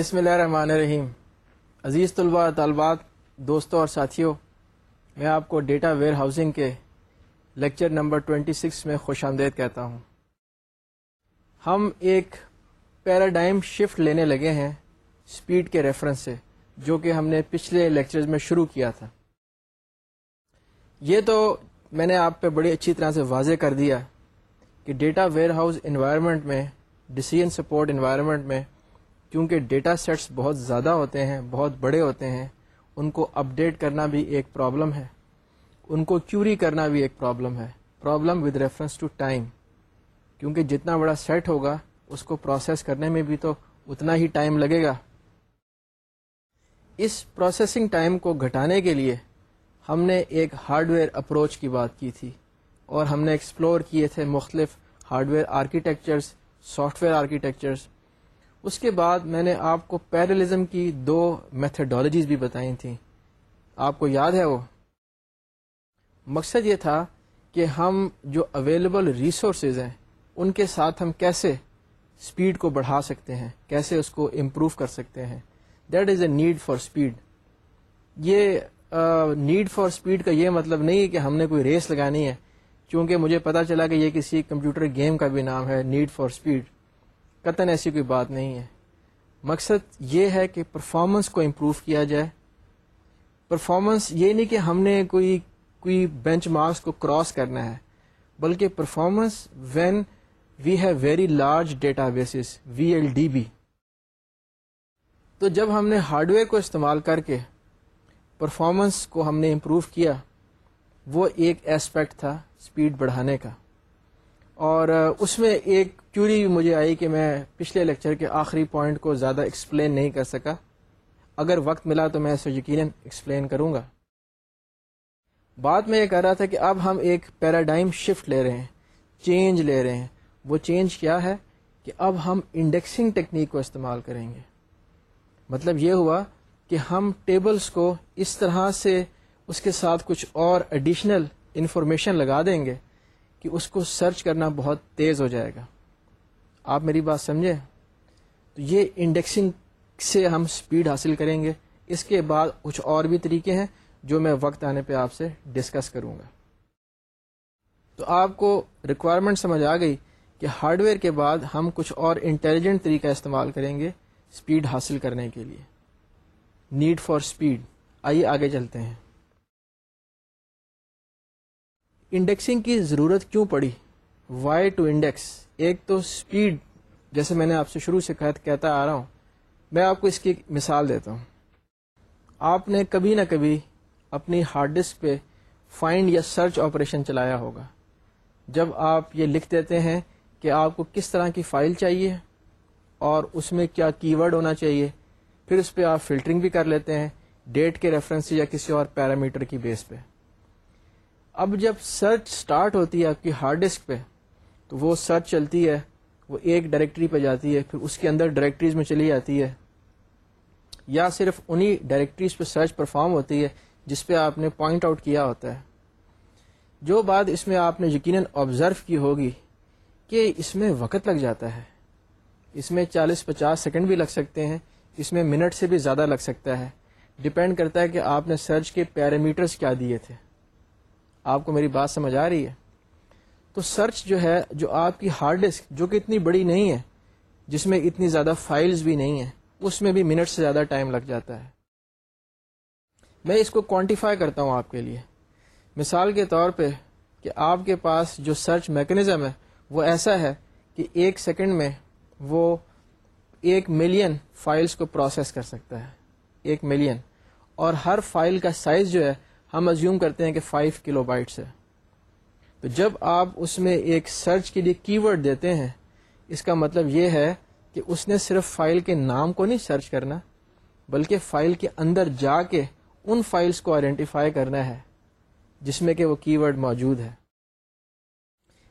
بسم اللہ الرحمن الرحیم۔ عزیز طلباء، طالبات، دوستوں اور ساتھیوں، میں آپ کو ڈیٹا ویئر ہاؤسنگ کے لیکچر نمبر 26 میں خوش آمدید کہتا ہوں۔ ہم ایک پیراڈائم شفٹ لینے لگے ہیں اسپیڈ کے ریفرنس سے، جو کہ ہم نے پچھلے لیکچرز میں شروع کیا تھا۔ یہ تو میں نے آپ پہ بڑی اچھی طرح سے واضح کر دیا کہ ڈیٹا ویئر ہاؤس انوائرمنٹ میں ڈسیزن سپورٹ انوائرمنٹ میں کیونکہ ڈیٹا سیٹس بہت زیادہ ہوتے ہیں، بہت بڑے ہوتے ہیں، ان کو اپڈیٹ کرنا بھی ایک پرابلم ہے۔ ان کو کیوری کرنا بھی ایک پرابلم ہے۔ Problem with reference to time کیونکہ جتنا بڑا سیٹ ہوگا، اس کو پروسیس کرنے میں بھی تو اتنا ہی ٹائم لگے گا۔ اس پروسیسنگ ٹائم کو گھٹانے کے لیے ہم نے ایک ہارڈ ویئر اپروچ کی بات کی تھی اور ہم نے ایکسپلور کیے تھے مختلف hardware architectures software architectures اس کے بعد میں نے آپ کو پیرلزم کی دو میتھڈالوجیز بھی بتائی تھیں۔ آپ کو یاد ہے وہ؟ مقصد یہ تھا کہ ہم جو اویلیبل ریسورسز ہیں، ان کے ساتھ ہم کیسے اسپیڈ کو بڑھا سکتے ہیں، کیسے اس کو امپروو کر سکتے ہیں۔ That is a need for speed یہ نیڈ فار اسپیڈ کا یہ مطلب نہیں ہے کہ ہم نے کوئی ریس لگانی ہے کیونکہ مجھے پتا چلا کہ یہ کسی کمپیوٹر گیم کا بھی نام ہے نیڈ فار اسپیڈ قطن ایسی کوئی بات نہیں ہے۔ مقصد یہ ہے کہ پرفارمنس کو امپروو کیا جائے۔ پرفارمنس یہ نہیں کہ ہم نے کوئی کوئی بینچ مارکس کو کراس کرنا ہے، بلکہ performance when we have very large databases V L D B تو جب ہم نے ہارڈ ویئر کو استعمال کر کے پرفارمنس کو ہم نے امپروو کیا، وہ ایک ایسپیکٹ تھا اسپیڈ بڑھانے کا۔ اور اس میں ایک کیوری بھی مجھے آئی کہ میں پچھلے لیکچر کے آخری پوائنٹ کو زیادہ ایکسپلین نہیں کر سکا۔ اگر وقت ملا تو میں اسے یقیناً ایکسپلین کروں گا۔ بات میں یہ کر رہا تھا کہ اب ہم ایک پیراڈائم شفٹ لے رہے ہیں چینج لے رہے ہیں۔ وہ چینج کیا ہے کہ اب ہم انڈیکسنگ ٹیکنیک کو استعمال کریں گے۔ مطلب یہ ہوا کہ ہم ٹیبلز کو اس طرح سے اس کے ساتھ کچھ اور ایڈیشنل انفارمیشن لگا دیں گے۔ کہ اس کو سرچ کرنا بہت تیز ہو جائے گا۔ آپ میری بات سمجھیں تو یہ انڈیکسنگ سے ہم سپیڈ حاصل کریں گے۔ اس کے بعد کچھ اور بھی طریقے ہیں جو میں وقت آنے پہ آپ سے ڈسکس کروں گا۔ تو آپ کو ریکوائرمنٹ سمجھ آ گئی کہ ہارڈ ویئر کے بعد ہم کچھ اور انٹیلیجنٹ طریقہ استعمال کریں گے اسپیڈ حاصل کرنے کے لیے۔ نیڈ فار اسپیڈ آئیے آگے چلتے ہیں۔ انڈیکسنگ کی ضرورت کیوں پڑی؟ وائی ٹو انڈیکس ایک تو اسپیڈ جیسے میں نے آپ سے شروع سے کہتا آ رہا ہوں، میں آپ کو اس کی مثال دیتا ہوں۔ آپ نے کبھی نہ کبھی اپنی ہارڈ ڈسک پہ فائنڈ یا سرچ آپریشن چلایا ہوگا۔ جب آپ یہ لکھ دیتے ہیں کہ آپ کو کس طرح کی فائل چاہیے اور اس میں کیا کی ورڈ ہونا چاہیے، پھر اس پہ آپ فلٹرنگ بھی کر لیتے ہیں ڈیٹ کے ریفرنس یا کسی اور پیرامیٹر کی بیس پہ۔ اب جب سرچ سٹارٹ ہوتی ہے آپ کی ہارڈ ڈسک پہ، تو وہ سرچ چلتی ہے، وہ ایک ڈائریکٹری پہ جاتی ہے، پھر اس کے اندر ڈائریکٹریز میں چلی جاتی ہے۔ یا صرف انہی ڈائریکٹریز پہ سرچ پرفارم ہوتی ہے، جس پہ آپ نے پوائنٹ آؤٹ کیا ہوتا ہے۔ جو بات اس میں آپ نے یقیناً آبزرو کی ہوگی کہ اس میں وقت لگ جاتا ہے۔ اس میں چالیس پچاس سیکنڈ بھی لگ سکتے ہیں، اس میں منٹ سے بھی زیادہ لگ سکتا ہے۔ ڈپینڈ کرتا ہے کہ آپ نے سرچ کے پیرامیٹرز کیا دیے تھے۔ آپ کو میری بات سمجھ آ رہی ہے؟ تو سرچ جو ہے، جو آپ کی ہارڈ ڈسک جو کہ اتنی بڑی نہیں ہے، جس میں اتنی زیادہ فائلز بھی نہیں ہیں، اس میں بھی منٹ سے زیادہ ٹائم لگ جاتا ہے۔ میں اس کو کوانٹیفائی کرتا ہوں آپ کے لیے۔ مثال کے طور پہ کہ آپ کے پاس جو سرچ میکنزم ہے، وہ ایسا ہے کہ ایک سیکنڈ میں وہ ایک ملین فائلز کو پروسیس کر سکتا ہے۔ ایک ملین اور ہر فائل کا سائز جو ہے ہم ازیوم کرتے ہیں کہ 5 کلو بائٹس ہے۔ تو جب آپ اس میں ایک سرچ کے لیے کی ورڈ دیتے ہیں، اس کا مطلب یہ ہے کہ اس نے صرف فائل کے نام کو نہیں سرچ کرنا، بلکہ فائل کے اندر جا کے ان فائلز کو آئیڈینٹیفائی کرنا ہے، جس میں کہ وہ کی ورڈ موجود ہے۔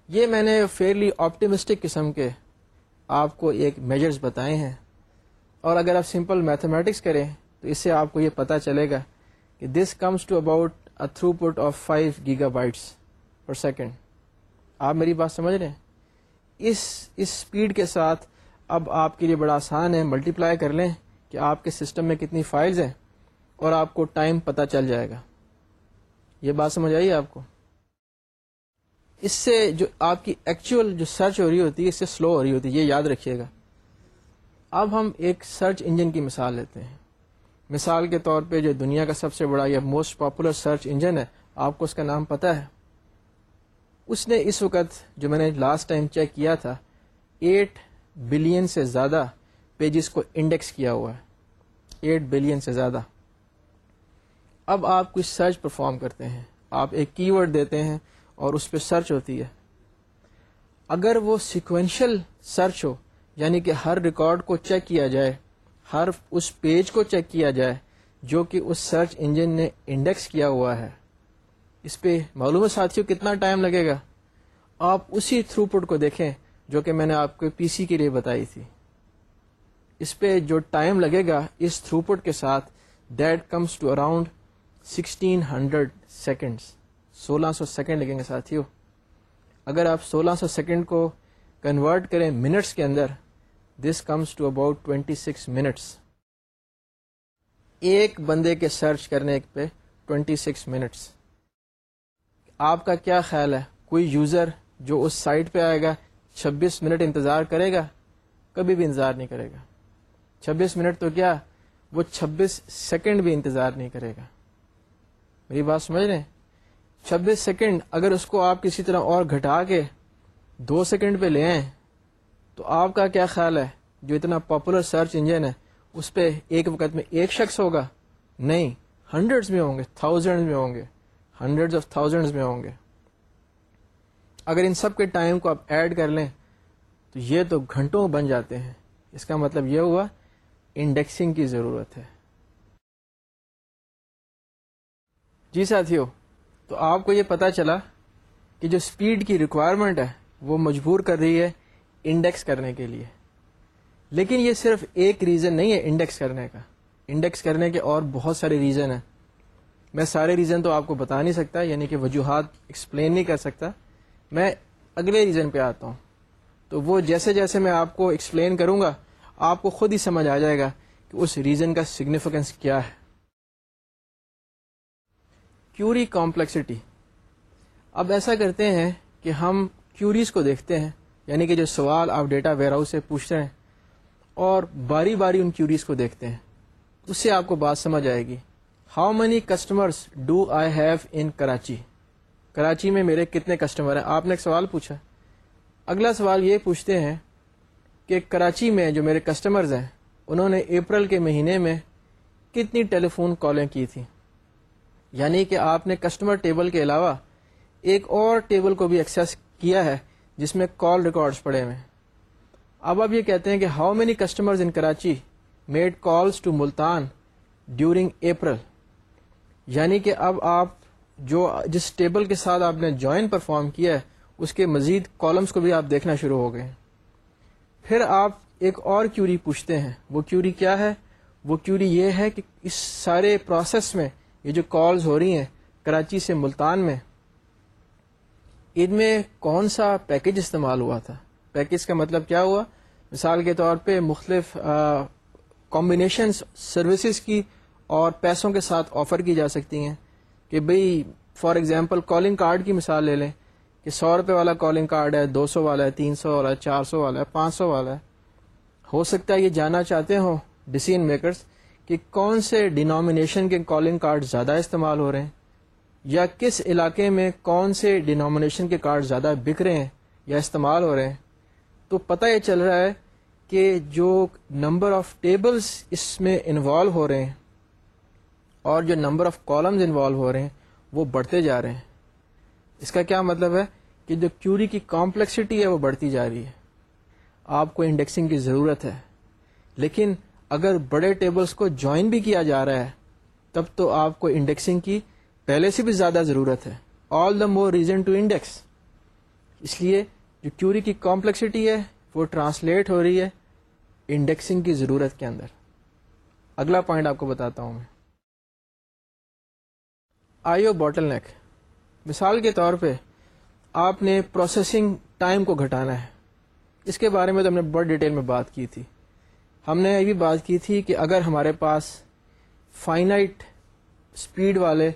یہ میں نے فیئرلی آپٹیمسٹک قسم کے آپ کو ایک میجرز بتائے ہیں۔ اور اگر آپ سمپل میتھمیٹکس کریں، تو اس سے آپ کو یہ پتہ چلے گا کہ this comes to about a throughput of five gigabytes per second آپ میری بات سمجھ رہے ہیں؟ اس اس اسپیڈ کے ساتھ اب آپ کے لیے بڑا آسان ہے ملٹی پلائی کر لیں کہ آپ کے سسٹم میں کتنی فائلز ہیں اور آپ کو ٹائم پتہ چل جائے گا۔ یہ بات سمجھ آئی آپ کو؟ اس سے جو آپ کی ایکچوئل جو سرچ ہو رہی ہوتی ہے، اس سے سلو ہو رہی ہوتی ہے، یہ یاد رکھیے گا۔ اب ہم ایک سرچ انجن کی مثال لیتے ہیں۔ مثال کے طور پہ جو دنیا کا سب سے بڑا یا موسٹ پاپولر سرچ انجن ہے، آپ کو اس کا نام پتا ہے۔ اس نے اس وقت جو میں نے لاسٹ ٹائم چیک کیا تھا ایٹ بلین سے زیادہ پیجز کو انڈیکس کیا ہوا ہے۔ ایٹ بلین سے زیادہ۔ اب آپ کچھ سرچ پرفارم کرتے ہیں۔ آپ ایک کی ورڈ دیتے ہیں اور اس پہ سرچ ہوتی ہے۔ اگر وہ سیکوینشل سرچ ہو یعنی کہ ہر ریکارڈ کو چیک کیا جائے ہر اس پیج کو چیک کیا جائے جو کہ اس سرچ انجن نے انڈیکس کیا ہوا ہے۔ اس پہ معلوم ہے ساتھیوں کتنا ٹائم لگے گا؟ آپ اسی تھرو پٹ کو دیکھیں جو کہ میں نے آپ کو پی سی کے لیے بتائی تھی۔ اس پہ جو ٹائم لگے گا اس تھرو پٹ کے ساتھ، that comes to around sixteen hundred seconds سولہ سو سیکنڈ لگیں گے ساتھیوں اگر آپ سولہ سو سیکنڈ کو کنورٹ کریں منٹس کے اندر this comes to about twenty six minutes ایک بندے کے سرچ کرنے پہ ٹوینٹی سکس منٹس آپ کا کیا خیال ہے؟ کوئی یوزر جو اس سائٹ پہ آئے گا، چھبیس منٹ انتظار کرے گا؟ کبھی بھی انتظار نہیں کرے گا۔ چھبیس منٹ تو کیا؟ وہ چھبیس سیکنڈ بھی انتظار نہیں کرے گا۔ میری بات سمجھ رہے چھبیس سیکنڈ اگر اس کو آپ کسی طرح اور گھٹا کے دو سیکنڈ پہ لے آئیں تو آپ کا کیا خیال ہے؟ جو اتنا پاپولر سرچ انجن ہے، اس پہ ایک وقت میں ایک شخص ہوگا؟ نہیں ہنڈریڈ میں ہوں گے تھاؤزینڈ میں ہوں گے ہنڈریڈ آف تھاؤزینڈ میں ہوں گے۔ اگر ان سب کے ٹائم کو آپ ایڈ کر لیں، تو یہ تو گھنٹوں بن جاتے ہیں۔ اس کا مطلب یہ ہوا انڈیکسنگ کی ضرورت ہے۔ جی ساتھیو، تو آپ کو یہ پتا چلا کہ جو اسپیڈ کی ریکوائرمنٹ ہے، وہ مجبور کر رہی ہے انڈیکس کرنے کے لیے۔ لیکن یہ صرف ایک ریزن نہیں ہے انڈیکس کرنے کا۔ انڈیکس کرنے کے اور بہت سارے ریزن ہیں۔ میں سارے ریزن تو آپ کو بتا نہیں سکتا یعنی کہ وجوہات ایکسپلین نہیں کر سکتا۔ میں اگلے ریزن پہ آتا ہوں۔ تو وہ جیسے جیسے میں آپ کو ایکسپلین کروں گا، آپ کو خود ہی سمجھ آ جائے گا کہ اس ریزن کا سگنیفیکینس کیا ہے۔ کیوری کمپلیکسٹی اب ایسا کرتے ہیں کہ ہم کیوریز کو دیکھتے ہیں۔ یعنی کہ جو سوال آپ ڈیٹا ویئر ہاؤس سے پوچھتے ہیں اور باری باری ان کیوریز کو دیکھتے ہیں، اس سے آپ کو بات سمجھ آئے گی۔ How many customers do I have in Karachi Karachi میں میرے کتنے کسٹمر ہیں؟ آپ نے ایک سوال پوچھا۔ اگلا سوال یہ پوچھتے ہیں کہ کراچی میں جو میرے کسٹمرز ہیں، انہوں نے اپریل کے مہینے میں کتنی ٹیلی فون کالیں کی تھیں؟ یعنی کہ آپ نے کسٹمر ٹیبل کے علاوہ ایک اور ٹیبل کو بھی ایکسیس کیا ہے۔ جس میں کال ریکارڈز پڑے ہوئے اب آپ یہ کہتے ہیں کہ how many customer in Karachi made calls to Multan during April یعنی کہ اب آپ جو جس ٹیبل کے ساتھ آپ نے جوائن پرفارم کیا ہے، اس کے مزید کالمس کو بھی آپ دیکھنا شروع ہو گئے پھر آپ ایک اور کیوری پوچھتے ہیں۔ وہ کیوری کیا ہے؟ وہ کیوری یہ ہے کہ اس سارے پروسیس میں یہ جو کالز ہو رہی ہیں، کراچی سے ملتان میں ان میں کون سا پیکج استعمال ہوا تھا؟ پیکج کا مطلب کیا ہوا؟ مثال کے طور پہ مختلف کمبینیشن سروسز کی اور پیسوں کے ساتھ آفر کی جا سکتی ہیں۔ کہ بھئی فار ایگزامپل کالنگ کارڈ کی مثال لے لیں۔ کہ سو روپے والا کالنگ کارڈ ہے، دو سو والا ہے، تین سو والا ہے، چار سو والا ہے، پانچ سو والا ہے۔ ہو سکتا ہے یہ جاننا چاہتے ہوں ڈسیزن میکرز کہ کون سے ڈینامینیشن کے کالنگ کارڈ زیادہ استعمال ہو رہے ہیں؟ یا کس علاقے میں کون سے ڈینامینیشن کے کارڈ زیادہ بک رہے ہیں یا استعمال ہو رہے ہیں؟ تو پتہ یہ چل رہا ہے کہ جو نمبر آف ٹیبلز اس میں انوالو ہو رہے ہیں اور جو نمبر آف کالمز انوالو ہو رہے ہیں، وہ بڑھتے جا رہے ہیں۔ اس کا کیا مطلب ہے کہ جو کیوری کی کمپلیکسٹی ہے، وہ بڑھتی جا رہی ہے۔ آپ کو انڈیکسنگ کی ضرورت ہے۔ لیکن اگر بڑے ٹیبلز کو جوائن بھی کیا جا رہا ہے، تب تو آپ کو انڈیکسنگ کی پہلے سے بھی زیادہ ضرورت ہے۔ All the more reason to index اس لیے جو کیوری کی کمپلیکسٹی ہے، وہ ٹرانسلیٹ ہو رہی ہے انڈیکسنگ کی ضرورت کے اندر۔ اگلا پوائنٹ آپ کو بتاتا ہوں میں۔ آئیو باٹل نیک مثال کے طور پہ آپ نے پروسیسنگ ٹائم کو گھٹانا ہے۔ اس کے بارے میں تو ہم نے بڑی ڈیٹیل میں بات کی تھی۔ ہم نے یہ بھی بات کی تھی کہ اگر ہمارے پاس فائنائٹ اسپیڈ والے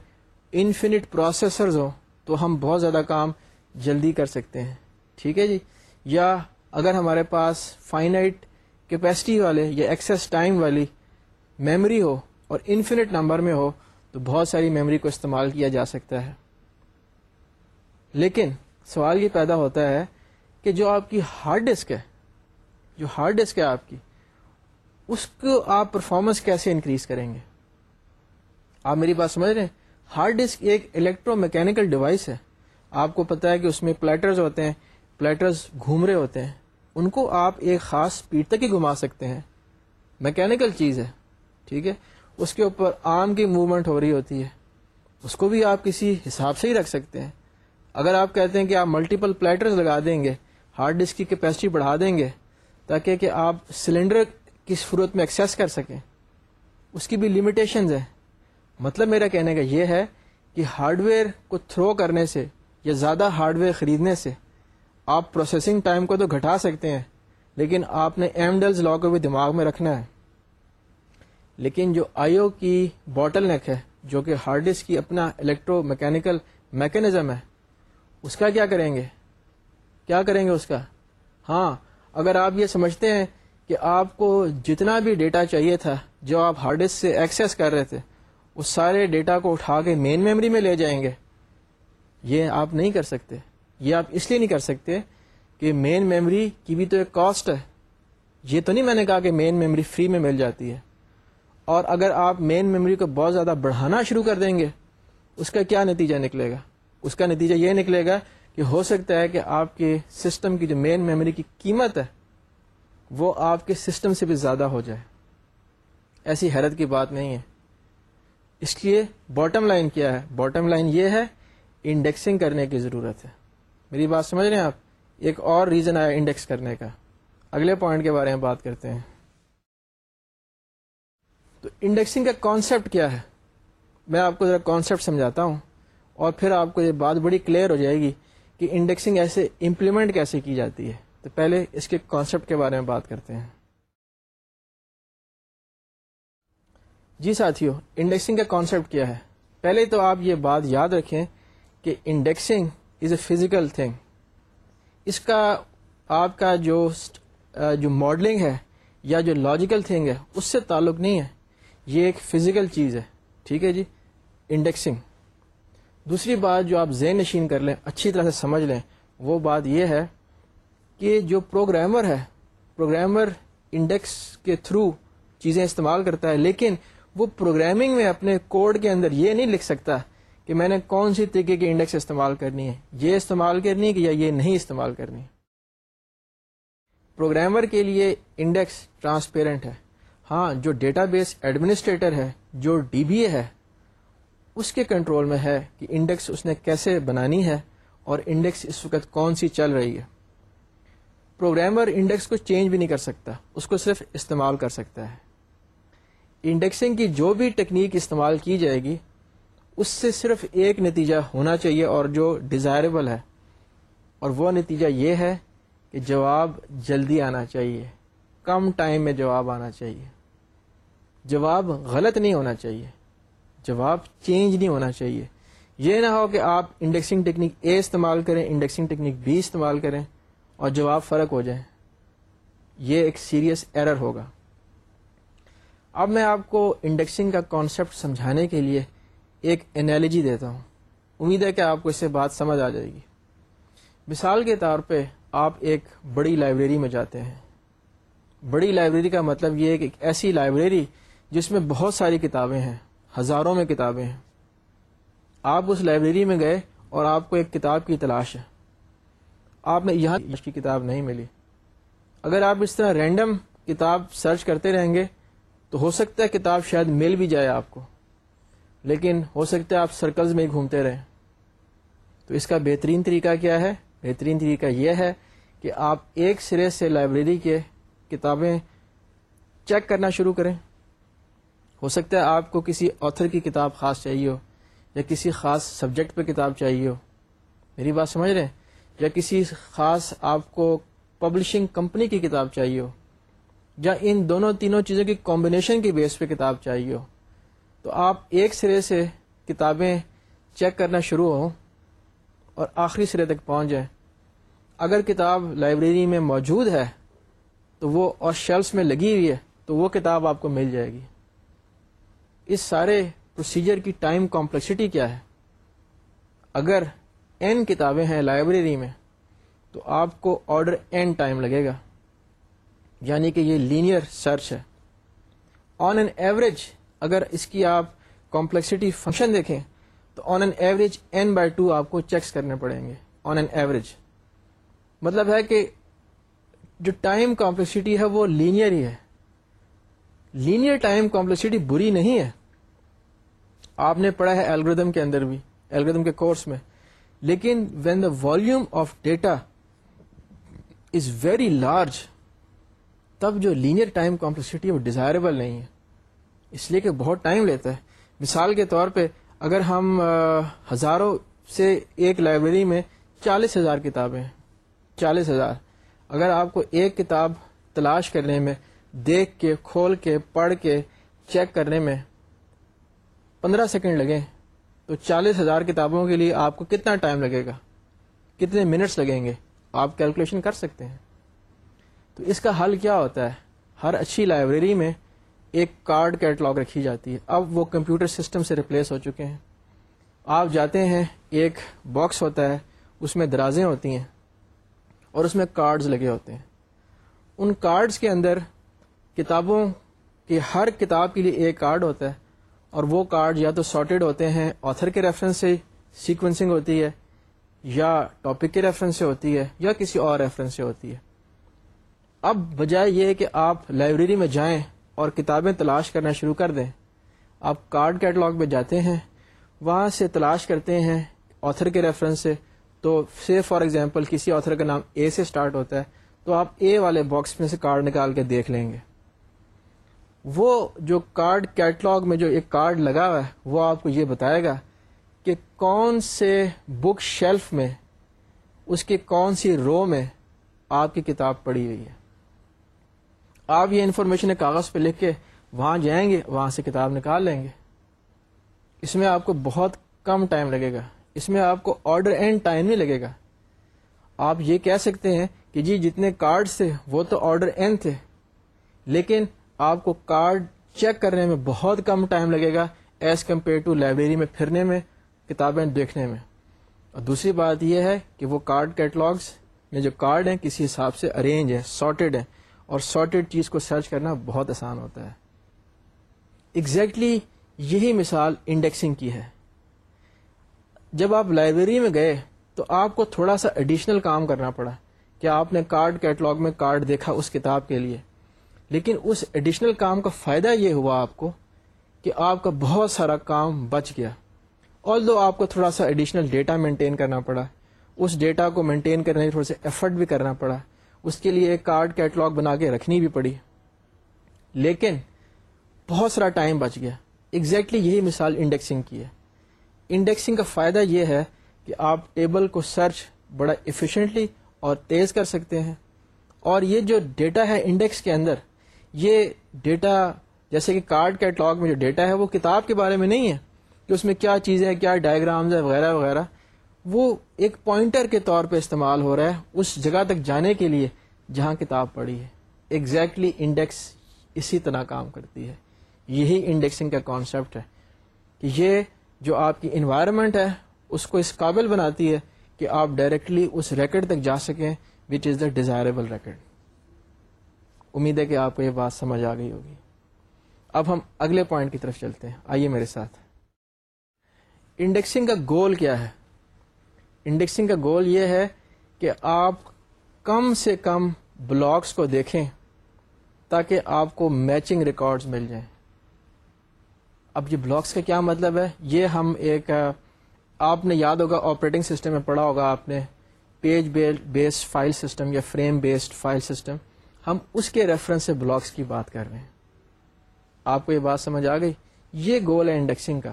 انفینٹ پروسیسرز ہوں تو ہم بہت زیادہ کام جلدی کر سکتے ہیں۔ ٹھیک ہے جی؟ یا اگر ہمارے پاس فائنائٹ کیپیسٹی والے یا ایکسیس ٹائم والی میموری ہو اور انفینٹ نمبر میں ہو تو بہت ساری میموری کو استعمال کیا جا سکتا ہے۔ لیکن سوال یہ پیدا ہوتا ہے کہ جو آپ کی ہارڈ ڈسک ہے، جو ہارڈ ڈسک ہے آپ کی، اس کو آپ پرفارمنس کیسے انکریز کریں گے؟ آپ میری بات سمجھ رہے ہیں؟ ہارڈ ڈسک ایک الیکٹرو میکینکل ڈیوائس ہے۔ آپ کو پتا ہے کہ اس میں پلیٹرز ہوتے ہیں پلیٹرز گھوم رہے ہوتے ہیں۔ ان کو آپ ایک خاص اسپیڈ تک ہی گھما سکتے ہیں۔ میکینکل چیز ہے، ٹھیک ہے؟ اس کے اوپر آم کی موومنٹ ہو رہی ہوتی ہے۔ اس کو بھی آپ کسی حساب سے ہی رکھ سکتے ہیں۔ اگر آپ کہتے ہیں کہ آپ ملٹیپل پلیٹرز لگا دیں گے، ہارڈ ڈسک کی کیپیسٹی بڑھا دیں گے، تاکہ کہ آپ سلنڈر کی صورت میں ایکسیس کر سکیں۔ اس کی بھی لمیٹیشنز ہیں۔ مطلب میرا کہنے کا یہ ہے کہ ہارڈ ویئر کو تھرو کرنے سے یا زیادہ ہارڈ ویئر خریدنے سے آپ پروسیسنگ ٹائم کو تو گھٹا سکتے ہیں، لیکن آپ نے ایم ڈلز لا کو بھی دماغ میں رکھنا ہے۔ لیکن جو آئی او کی باٹل نیک ہے، جو کہ ہارڈ ڈسک کی اپنا الیکٹرو میکینکل میکینزم ہے، اس کا کیا کریں گے؟ کیا کریں گے اس کا؟ ہاں اگر آپ یہ سمجھتے ہیں کہ آپ کو جتنا بھی ڈیٹا چاہیے تھا، جو آپ ہارڈ ڈسک سے ایکسیس کر رہے تھے اس سارے ڈیٹا کو اٹھا کے مین میموری میں لے جائیں گے۔ یہ آپ نہیں کر سکتے۔ یہ آپ اس لیے نہیں کر سکتے کہ مین میموری کی بھی تو ایک کاسٹ ہے۔ یہ تو نہیں میں نے کہا کہ مین میموری فری میں مل جاتی ہے۔ اور اگر آپ مین میموری کو بہت زیادہ بڑھانا شروع کر دیں گے، اس کا کیا نتیجہ نکلے گا؟ اس کا نتیجہ یہ نکلے گا کہ ہو سکتا ہے کہ آپ کے سسٹم کی جو مین میموری کی قیمت ہے، وہ آپ کے سسٹم سے بھی زیادہ ہو جائے۔ ایسی حیرت کی بات نہیں ہے۔ اس لیے باٹم لائن کیا ہے؟ باٹم لائن یہ ہے انڈیکسنگ کرنے کی ضرورت ہے۔ میری بات سمجھ رہے ہیں آپ؟ ایک اور ریزن آیا انڈیکس کرنے کا۔ اگلے پوائنٹ کے بارے میں بات کرتے ہیں۔ تو انڈیکسنگ کا کانسیپٹ کیا ہے؟ میں آپ کو ذرا کانسیپٹ سمجھاتا ہوں اور پھر آپ کو یہ بات بڑی کلیئر ہو جائے گی کہ انڈیکسنگ ایسے امپلیمنٹ کیسے کی جاتی ہے۔ تو پہلے اس کے کانسیپٹ کے بارے میں بات کرتے ہیں۔ جی ساتھیو انڈیکسنگ کا کانسیپٹ کیا ہے؟ پہلے تو آپ یہ بات یاد رکھیں کہ indexing is a physical thing اس کا، آپ کا جو جو ماڈلنگ ہے یا جو لاجیکل تھنگ ہے، اس سے تعلق نہیں ہے۔ یہ ایک فزیکل چیز ہے۔ ٹھیک ہے جی؟ انڈیکسنگ دوسری بات جو آپ ذہن نشین کر لیں، اچھی طرح سے سمجھ لیں، وہ بات یہ ہے کہ جو پروگرامر ہے پروگرامر انڈیکس کے تھرو چیزیں استعمال کرتا ہے، لیکن وہ پروگرامنگ میں اپنے کوڈ کے اندر یہ نہیں لکھ سکتا کہ میں نے کون سی طریقے کی انڈیکس استعمال کرنی ہے۔ یہ استعمال کرنی ہے کہ یا یہ نہیں استعمال کرنی پروگرامر کے لیے انڈیکس ٹرانسپیرنٹ ہے۔ ہاں جو ڈیٹا بیس ایڈمنسٹریٹر ہے، جو ڈی بی اے ہے، اس کے کنٹرول میں ہے کہ انڈیکس اس نے کیسے بنانی ہے اور انڈیکس اس وقت کون سی چل رہی ہے۔ پروگرامر انڈیکس کو چینج بھی نہیں کر سکتا، اس کو صرف استعمال کر سکتا ہے۔ انڈیکسنگ کی جو بھی ٹیکنیک استعمال کی جائے گی، اس سے صرف ایک نتیجہ ہونا چاہیے اور جو ڈیزائربل ہے۔ اور وہ نتیجہ یہ ہے کہ جواب جلدی آنا چاہیے۔ کم ٹائم میں جواب آنا چاہیے۔ جواب غلط نہیں ہونا چاہیے۔ جواب چینج نہیں ہونا چاہیے۔ یہ نہ ہو کہ آپ انڈیکسنگ ٹیکنیک اے استعمال کریں انڈیکسنگ ٹیکنیک بی استعمال کریں اور جواب فرق ہو جائے۔ یہ ایک سیریس ایرر ہوگا۔ اب میں آپ کو انڈیکسنگ کا کانسیپٹ سمجھانے کے لیے ایک انالوجی دیتا ہوں۔ امید ہے کہ آپ کو اس سے بات سمجھ آ جائے گی۔ مثال کے طور پہ آپ ایک بڑی لائبریری میں جاتے ہیں۔ بڑی لائبریری کا مطلب یہ ہے کہ ایک ایسی لائبریری جس میں بہت ساری کتابیں ہیں، ہزاروں میں کتابیں ہیں۔ آپ اس لائبریری میں گئے اور آپ کو ایک کتاب کی تلاش ہے۔ آپ نے یہاں کی کتاب نہیں ملی۔ اگر آپ اس طرح رینڈم کتاب سرچ کرتے رہیں گے تو ہو سکتا ہے کتاب شاید مل بھی جائے آپ کو، لیکن ہو سکتا ہے آپ سرکلز میں ہی گھومتے رہیں۔ تو اس کا بہترین طریقہ کیا ہے؟ بہترین طریقہ یہ ہے کہ آپ ایک سرے سے لائبریری کے کتابیں چیک کرنا شروع کریں۔ ہو سکتا ہے آپ کو کسی آتھر کی کتاب خاص چاہیے ہو، یا کسی خاص سبجیکٹ پہ کتاب چاہیے ہو۔ میری بات سمجھ رہے ہیں؟ یا کسی خاص آپ کو پبلشنگ کمپنی کی کتاب چاہیے ہو۔ یا ان دونوں تینوں چیزوں کی کمبینیشن کی بیس پہ کتاب چاہیے ہو۔ تو آپ ایک سرے سے کتابیں چیک کرنا شروع ہوں اور آخری سرے تک پہنچ جائیں۔ اگر کتاب لائبریری میں موجود ہے تو وہ اور شیلس میں لگی ہوئی ہے تو وہ کتاب آپ کو مل جائے گی۔ اس سارے پروسیجر کی ٹائم کمپلیکسٹی کیا ہے؟ اگر این کتابیں ہیں لائبریری میں تو آپ کو آرڈر این ٹائم لگے گا۔ یعنی کہ یہ لینئر سرچ ہے۔ آن این ایوریج اگر اس کی آپ کمپلیکسٹی فنکشن دیکھیں، تو on an average n by two آپ کو چیکس کرنے پڑیں گے۔ آن این ایوریج مطلب ہے کہ جو ٹائم کمپلیکسٹی ہے وہ لینئر ہی ہے۔ لینئر ٹائم کمپلیکسٹی بری نہیں ہے۔ آپ نے پڑھا ہے الگریدم کے اندر بھی الگریدم کے کورس میں۔ لیکن when the volume of data is very large تب جو لینئر ٹائم کمپلیکسٹی ہے وہ ڈیزائربل نہیں ہے۔ اس لیے کہ بہت ٹائم لیتا ہے۔ مثال کے طور پہ اگر ہم ہزاروں سے ایک لائبریری میں چالیس ہزار کتابیں ہیں۔ چالیس ہزار۔ اگر آپ کو ایک کتاب تلاش کرنے میں، دیکھ کے، کھول کے، پڑھ کے، چیک کرنے میں پندرہ سیکنڈ لگیں، تو چالیس ہزار کتابوں کے لیے آپ کو کتنا ٹائم لگے گا؟ کتنے منٹس لگیں گے؟ آپ کیلکولیشن کر سکتے ہیں۔ تو اس کا حل کیا ہوتا ہے؟ ہر اچھی لائبریری میں ایک کارڈ کیٹلاگ رکھی جاتی ہے۔ اب وہ کمپیوٹر سسٹم سے ریپلیس ہو چکے ہیں۔ آپ جاتے ہیں، ایک باکس ہوتا ہے، اس میں درازیں ہوتی ہیں اور اس میں کارڈز لگے ہوتے ہیں۔ ان کارڈز کے اندر کتابوں کی ہر کتاب کے لیے ایک کارڈ ہوتا ہے اور وہ کارڈ یا تو سارٹیڈ ہوتے ہیں، آتھر کے ریفرنس سے سیکوینسنگ ہوتی ہے، یا ٹاپک کے ریفرنس سے ہوتی ہے، یا کسی اور ریفرنس سے ہوتی ہے۔ اب بجائے یہ کہ آپ لائبریری میں جائیں اور کتابیں تلاش کرنا شروع کر دیں۔ آپ کارڈ کیٹلاگ میں جاتے ہیں، وہاں سے تلاش کرتے ہیں آتھر کے ریفرنس سے۔ تو سے فار ایگزامپل کسی آتھر کا نام اے سے اسٹارٹ ہوتا ہے، تو آپ اے والے باکس میں سے کارڈ نکال کے دیکھ لیں گے۔ وہ جو کارڈ کیٹلاگ میں جو ایک کارڈ لگا ہوا ہے، وہ آپ کو یہ بتائے گا کہ کون سے بک شیلف میں، اس کی کون سی رو میں آپ کی کتاب پڑی ہوئی ہے۔ آپ یہ انفارمیشن کاغذ پہ لکھ کے وہاں جائیں گے، وہاں سے کتاب نکال لیں گے۔ اس میں آپ کو بہت کم ٹائم لگے گا۔ اس میں آپ کو آرڈر اینڈ ٹائم نہیں لگے گا۔ آپ یہ کہہ سکتے ہیں کہ جی جتنے کارڈ تھے وہ تو آرڈر این تھے، لیکن آپ کو کارڈ چیک کرنے میں بہت کم ٹائم لگے گا ایز کمپیئر ٹو لائبریری میں پھرنے میں، کتابیں دیکھنے میں۔ اور دوسری بات یہ ہے کہ وہ کارڈ کیٹلاگس میں جو کارڈ ہیں، کسی حساب سے ارینج ہیں سارٹیڈ ہیں۔ اور سارٹیڈ چیز کو سرچ کرنا بہت آسان ہوتا ہے۔ ایگزیکٹلی exactly یہی مثال انڈیکسنگ کی ہے۔ جب آپ لائبریری میں گئے تو آپ کو تھوڑا سا ایڈیشنل کام کرنا پڑا کہ آپ نے کارڈ کیٹلاگ میں کارڈ دیکھا اس کتاب کے لیے۔ لیکن اس ایڈیشنل کام کا فائدہ یہ ہوا آپ کو کہ آپ کا بہت سارا کام بچ گیا۔ آل دو آپ کو تھوڑا سا ایڈیشنل ڈیٹا مینٹین کرنا پڑا، اس ڈیٹا کو مینٹین کرنے تھوڑا سا ایفرٹ بھی کرنا پڑا۔ اس کے لیے ایک کارڈ کیٹلاگ بنا کے رکھنی بھی پڑی۔ لیکن بہت سارا ٹائم بچ گیا۔ ایگزیکٹلی exactly یہی مثال انڈیکسنگ کی ہے۔ انڈیکسنگ کا فائدہ یہ ہے کہ آپ ٹیبل کو سرچ بڑا ایفیشینٹلی اور تیز کر سکتے ہیں۔ اور یہ جو ڈیٹا ہے انڈیکس کے اندر، یہ ڈیٹا جیسے کہ کارڈ کیٹلاگ میں جو ڈیٹا ہے وہ کتاب کے بارے میں نہیں ہے کہ اس میں کیا چیزیں کیا ڈائگرامز ہے وغیرہ وغیرہ۔ وہ ایک پوائنٹر کے طور پہ استعمال ہو رہا ہے اس جگہ تک جانے کے لیے جہاں کتاب پڑھی ہے۔ ایگزیکٹلی exactly انڈیکس اسی طرح کام کرتی ہے۔ یہی انڈیکسنگ کا کانسیپٹ ہے کہ یہ جو آپ کی انوائرمنٹ ہے، اس کو اس قابل بناتی ہے کہ آپ ڈائریکٹلی اس ریکڈ تک جا سکیں وچ از دا ڈیزائربل ریکڈ امید ہے کہ آپ کو یہ بات سمجھ آ گئی ہوگی۔ اب ہم اگلے پوائنٹ کی طرف چلتے ہیں۔ آئیے میرے ساتھ۔ انڈیکسنگ کا گول کیا ہے؟ انڈیکسنگ کا گول یہ ہے کہ آپ کم سے کم بلاکس کو دیکھیں تاکہ آپ کو میچنگ ریکارڈز مل جائیں۔ اب یہ بلاکس کا کیا مطلب ہے؟ یہ ہم ایک، آپ نے یاد ہوگا آپریٹنگ سسٹم میں پڑھا ہوگا آپ نے پیج بیسڈ فائل سسٹم یا فریم بیسڈ فائل سسٹم ہم اس کے ریفرنس سے بلاکس کی بات کر رہے ہیں۔ آپ کو یہ بات سمجھ آ گئی؟ یہ گول ہے انڈیکسنگ کا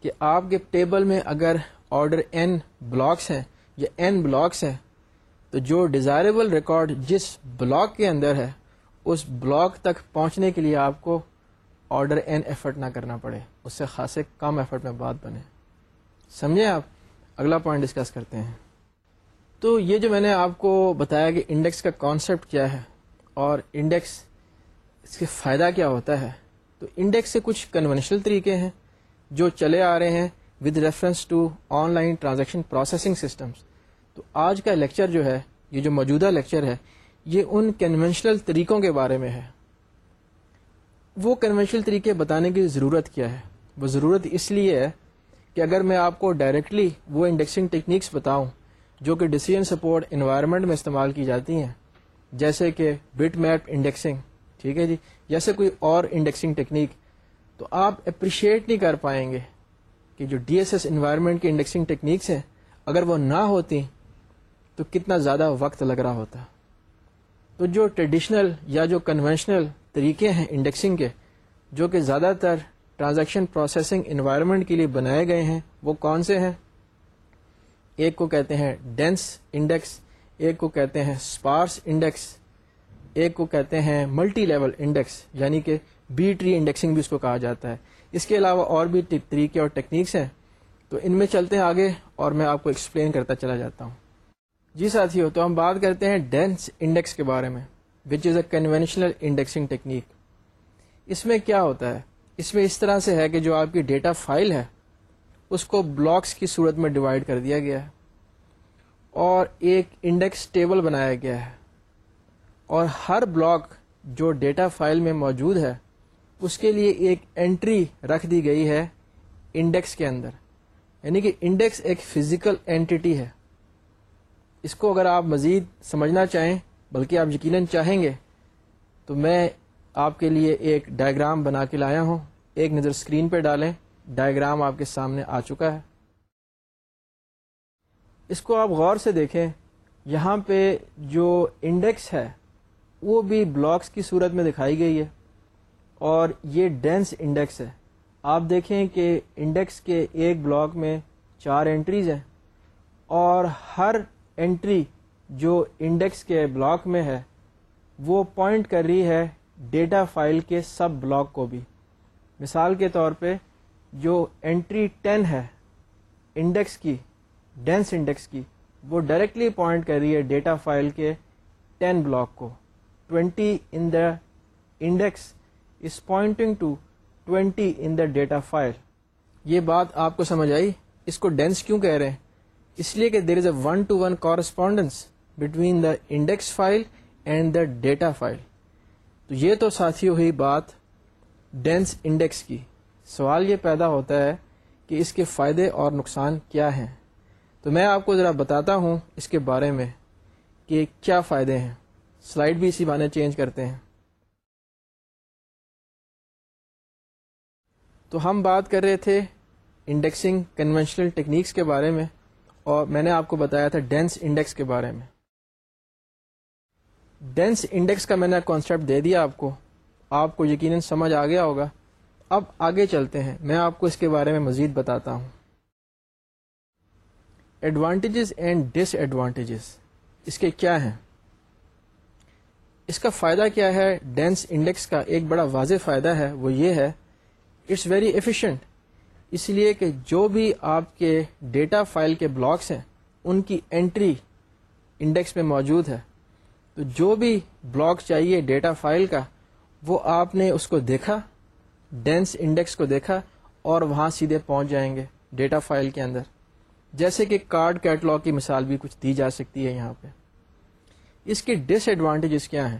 کہ آپ کے ٹیبل میں اگر آرڈر این بلاکس ہیں یا این بلاکس ہیں، تو جو ڈیزائربل ریکارڈ جس بلاک کے اندر ہے، اس بلاک تک پہنچنے کے لیے آپ کو آرڈر این ایفرٹ نہ کرنا پڑے، اس سے خاصے کم ایفرٹ میں بات بنے۔ سمجھے آپ؟ اگلا پوائنٹ ڈسکس کرتے ہیں۔ تو یہ جو میں نے آپ کو بتایا کہ انڈیکس کا کانسیپٹ کیا ہے اور انڈیکس اس کے فائدہ کیا ہوتا ہے، تو انڈیکس سے کچھ کنونشنل طریقے ہیں جو چلے آ رہے ہیں۔ With reference to online transaction processing systems تو آج کا لیکچر جو ہے، یہ جو موجودہ لیکچر ہے، یہ ان کنونشنل طریقوں کے بارے میں ہے۔ وہ کنونشنل طریقے بتانے کی ضرورت کیا ہے؟ وہ ضرورت اس لیے ہے کہ اگر میں آپ کو ڈائریکٹلی وہ انڈیکسنگ ٹیکنیکس بتاؤں، جو کہ ڈسیزن سپورٹ انوائرمنٹ میں استعمال کی جاتی ہیں، جیسے کہ بٹ میپ انڈیکسنگ ٹھیک ہے جی؟ جیسے کوئی اور انڈیکسنگ ٹیکنیک تو آپ اپریشیٹ نہیں کر پائیں گے۔ کہ جو ڈی ایس ایس انوائرمنٹ کی انڈیکسنگ ٹیکنیکس ہیں، اگر وہ نہ ہوتی تو کتنا زیادہ وقت لگ رہا ہوتا۔ تو جو ٹریڈیشنل یا جو کنونشنل طریقے ہیں انڈیکسنگ کے، جو کہ زیادہ تر ٹرانزیکشن پروسیسنگ انوائرمنٹ کے لیے بنائے گئے ہیں، وہ کون سے ہیں؟ ایک کو کہتے ہیں ڈینس انڈیکس ایک کو کہتے ہیں اسپارس انڈیکس ایک کو کہتے ہیں ملٹی لیول انڈیکس یعنی کہ بی ٹری انڈیکسنگ بھی اس کو کہا جاتا ہے۔ اس کے علاوہ اور بھی طریقے اور ٹیکنیکس ہیں۔ تو ان میں چلتے ہیں آگے اور میں آپ کو ایکسپلین کرتا چلا جاتا ہوں۔ جی ساتھی ہو، تو ہم بات کرتے ہیں ڈینس انڈیکس کے بارے میں which is a conventional indexing technique اس میں کیا ہوتا ہے؟ اس میں اس طرح سے ہے کہ جو آپ کی ڈیٹا فائل ہے، اس کو بلاکس کی صورت میں ڈیوائڈ کر دیا گیا ہے اور ایک انڈیکس ٹیبل بنایا گیا ہے۔ اور ہر بلاک جو ڈیٹا فائل میں موجود ہے اس کے لیے ایک انٹری رکھ دی گئی ہے انڈیکس کے اندر۔ یعنی کہ انڈیکس ایک فزیکل اینٹی ہے۔ اس کو اگر آپ مزید سمجھنا چاہیں، بلکہ آپ یقیناً چاہیں گے، تو میں آپ کے لیے ایک ڈائیگرام بنا کے لایا ہوں۔ ایک نظر اسکرین پہ ڈالیں۔ ڈائیگرام آپ کے سامنے آ چکا ہے۔ اس کو آپ غور سے دیکھیں۔ یہاں پہ جو انڈیکس ہے، وہ بھی بلاکس کی صورت میں دکھائی گئی ہے۔ اور یہ ڈینس انڈیکس ہے۔ آپ دیکھیں کہ انڈیکس کے ایک بلاک میں چار انٹریز ہیں اور ہر انٹری جو انڈیکس کے بلاک میں ہے، وہ پوائنٹ کر رہی ہے ڈیٹا فائل کے سب بلاک کو بھی۔ مثال کے طور پہ، جو انٹری ٹین ہے انڈیکس کی ڈینس انڈیکس کی، وہ ڈائریکٹلی پوائنٹ کر رہی ہے ڈیٹا فائل کے ٹین بلاک کو۔ Twenty in the index is pointing to twenty in the data file یہ بات آپ کو سمجھ آئی؟ اس کو ڈینس کیوں کہہ رہے ہیں؟ اس لیے کہ there is a one to one correspondence between the index file and the data file تو یہ تو ساتھی ہوئی بات ڈینس انڈیکس کی. سوال یہ پیدا ہوتا ہے کہ اس کے فائدے اور نقصان کیا ہیں؟ تو میں آپ کو ذرا بتاتا ہوں اس کے بارے میں کہ کیا فائدے ہیں۔ سلائڈ بھی اسی بانے چینج کرتے ہیں۔ تو ہم بات کر رہے تھے انڈیکسنگ کنونشنل ٹیکنیکس کے بارے میں اور میں نے آپ کو بتایا تھا ڈینس انڈیکس کے بارے میں۔ ڈینس انڈیکس کا میں نے کانسیپٹ دے دیا آپ کو۔ آپ کو یقیناً سمجھ آ گیا ہوگا۔ اب آگے چلتے ہیں۔ میں آپ کو اس کے بارے میں مزید بتاتا ہوں۔ ایڈوانٹیجز اینڈ ڈس ایڈوانٹیجز اس کے کیا ہیں؟ اس کا فائدہ کیا ہے؟ ڈینس انڈیکس کا ایک بڑا واضح فائدہ ہے، وہ یہ ہے اٹس ویری ایفیشینٹ اس لیے کہ جو بھی آپ کے ڈیٹا فائل کے بلاکس ہیں، ان کی انٹری انڈیکس میں موجود ہے۔ تو جو بھی بلاک چاہیے ڈیٹا فائل کا، وہ آپ نے اس کو دیکھا ڈینس انڈیکس کو دیکھا اور وہاں سیدھے پہنچ جائیں گے ڈیٹا فائل کے اندر۔ جیسے کہ کارڈ کیٹلاگ کی مثال بھی کچھ دی جا سکتی ہے یہاں پہ۔ اس کی ڈس ایڈوانٹیجز کیا ہیں؟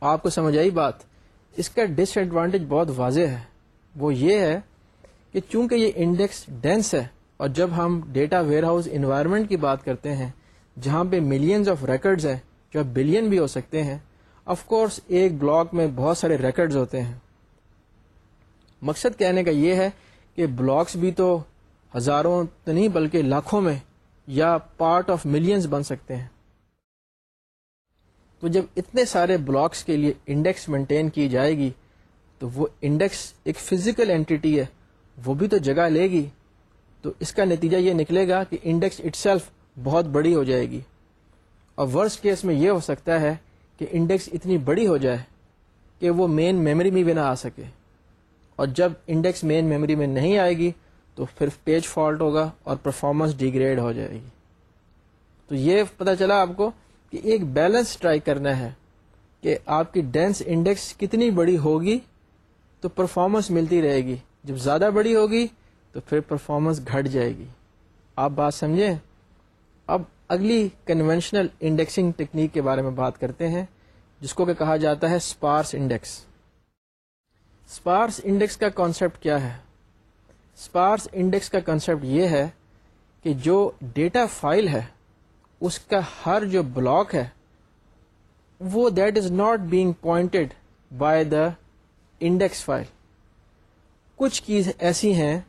آپ کو سمجھ آئی بات؟ اس کا ڈس ایڈوانٹیج بہت واضح ہے۔ وہ یہ ہے کہ چونکہ یہ انڈیکس ڈینس ہے اور جب ہم ڈیٹا ویئر ہاؤس انوائرمنٹ کی بات کرتے ہیں، جہاں پہ ملینز آف ریکڈز ہیں، جو بلین بھی ہو سکتے ہیں آف کورس ایک بلاک میں بہت سارے ریکڈز ہوتے ہیں۔ مقصد کہنے کا یہ ہے کہ بلاکس بھی تو ہزاروں تو نہیں بلکہ لاکھوں میں یا پارٹ آف ملینز بن سکتے ہیں۔ تو جب اتنے سارے بلاکس کے لیے انڈیکس مینٹین کی جائے گی، تو وہ انڈیکس ایک فزیکل اینٹی ہے، وہ بھی تو جگہ لے گی۔ تو اس کا نتیجہ یہ نکلے گا کہ انڈیکس اٹ سیلف بہت بڑی ہو جائے گی۔ اور ورس کیس میں یہ ہو سکتا ہے کہ انڈیکس اتنی بڑی ہو جائے کہ وہ مین میموری میں بھی نہ آ سکے۔ اور جب انڈیکس مین میموری میں نہیں آئے گی، تو پھر پیج فالٹ ہوگا اور پرفارمنس ڈیگریڈ ہو جائے گی۔ تو یہ پتہ چلا آپ کو کہ ایک بیلنس ٹرائی کرنا ہے کہ آپ کی ڈینس انڈیکس کتنی بڑی ہوگی تو پرفارمنس ملتی رہے گی۔ جب زیادہ بڑی ہوگی تو پھر پرفارمنس گھٹ جائے گی۔ آپ بات سمجھیں؟ اب اگلی کنونشنل انڈیکسنگ ٹیکنیک کے بارے میں بات کرتے ہیں، جس کو کہ کہا جاتا ہے اسپارس انڈیکس اسپارس انڈیکس کا کانسیپٹ کیا ہے؟ اسپارس انڈیکس کا کنسیپٹ یہ ہے کہ جو ڈیٹا فائل ہے اس کا ہر جو بلاک ہے، وہ that is not being pointed by the index file کچھ چیز ایسی ہیں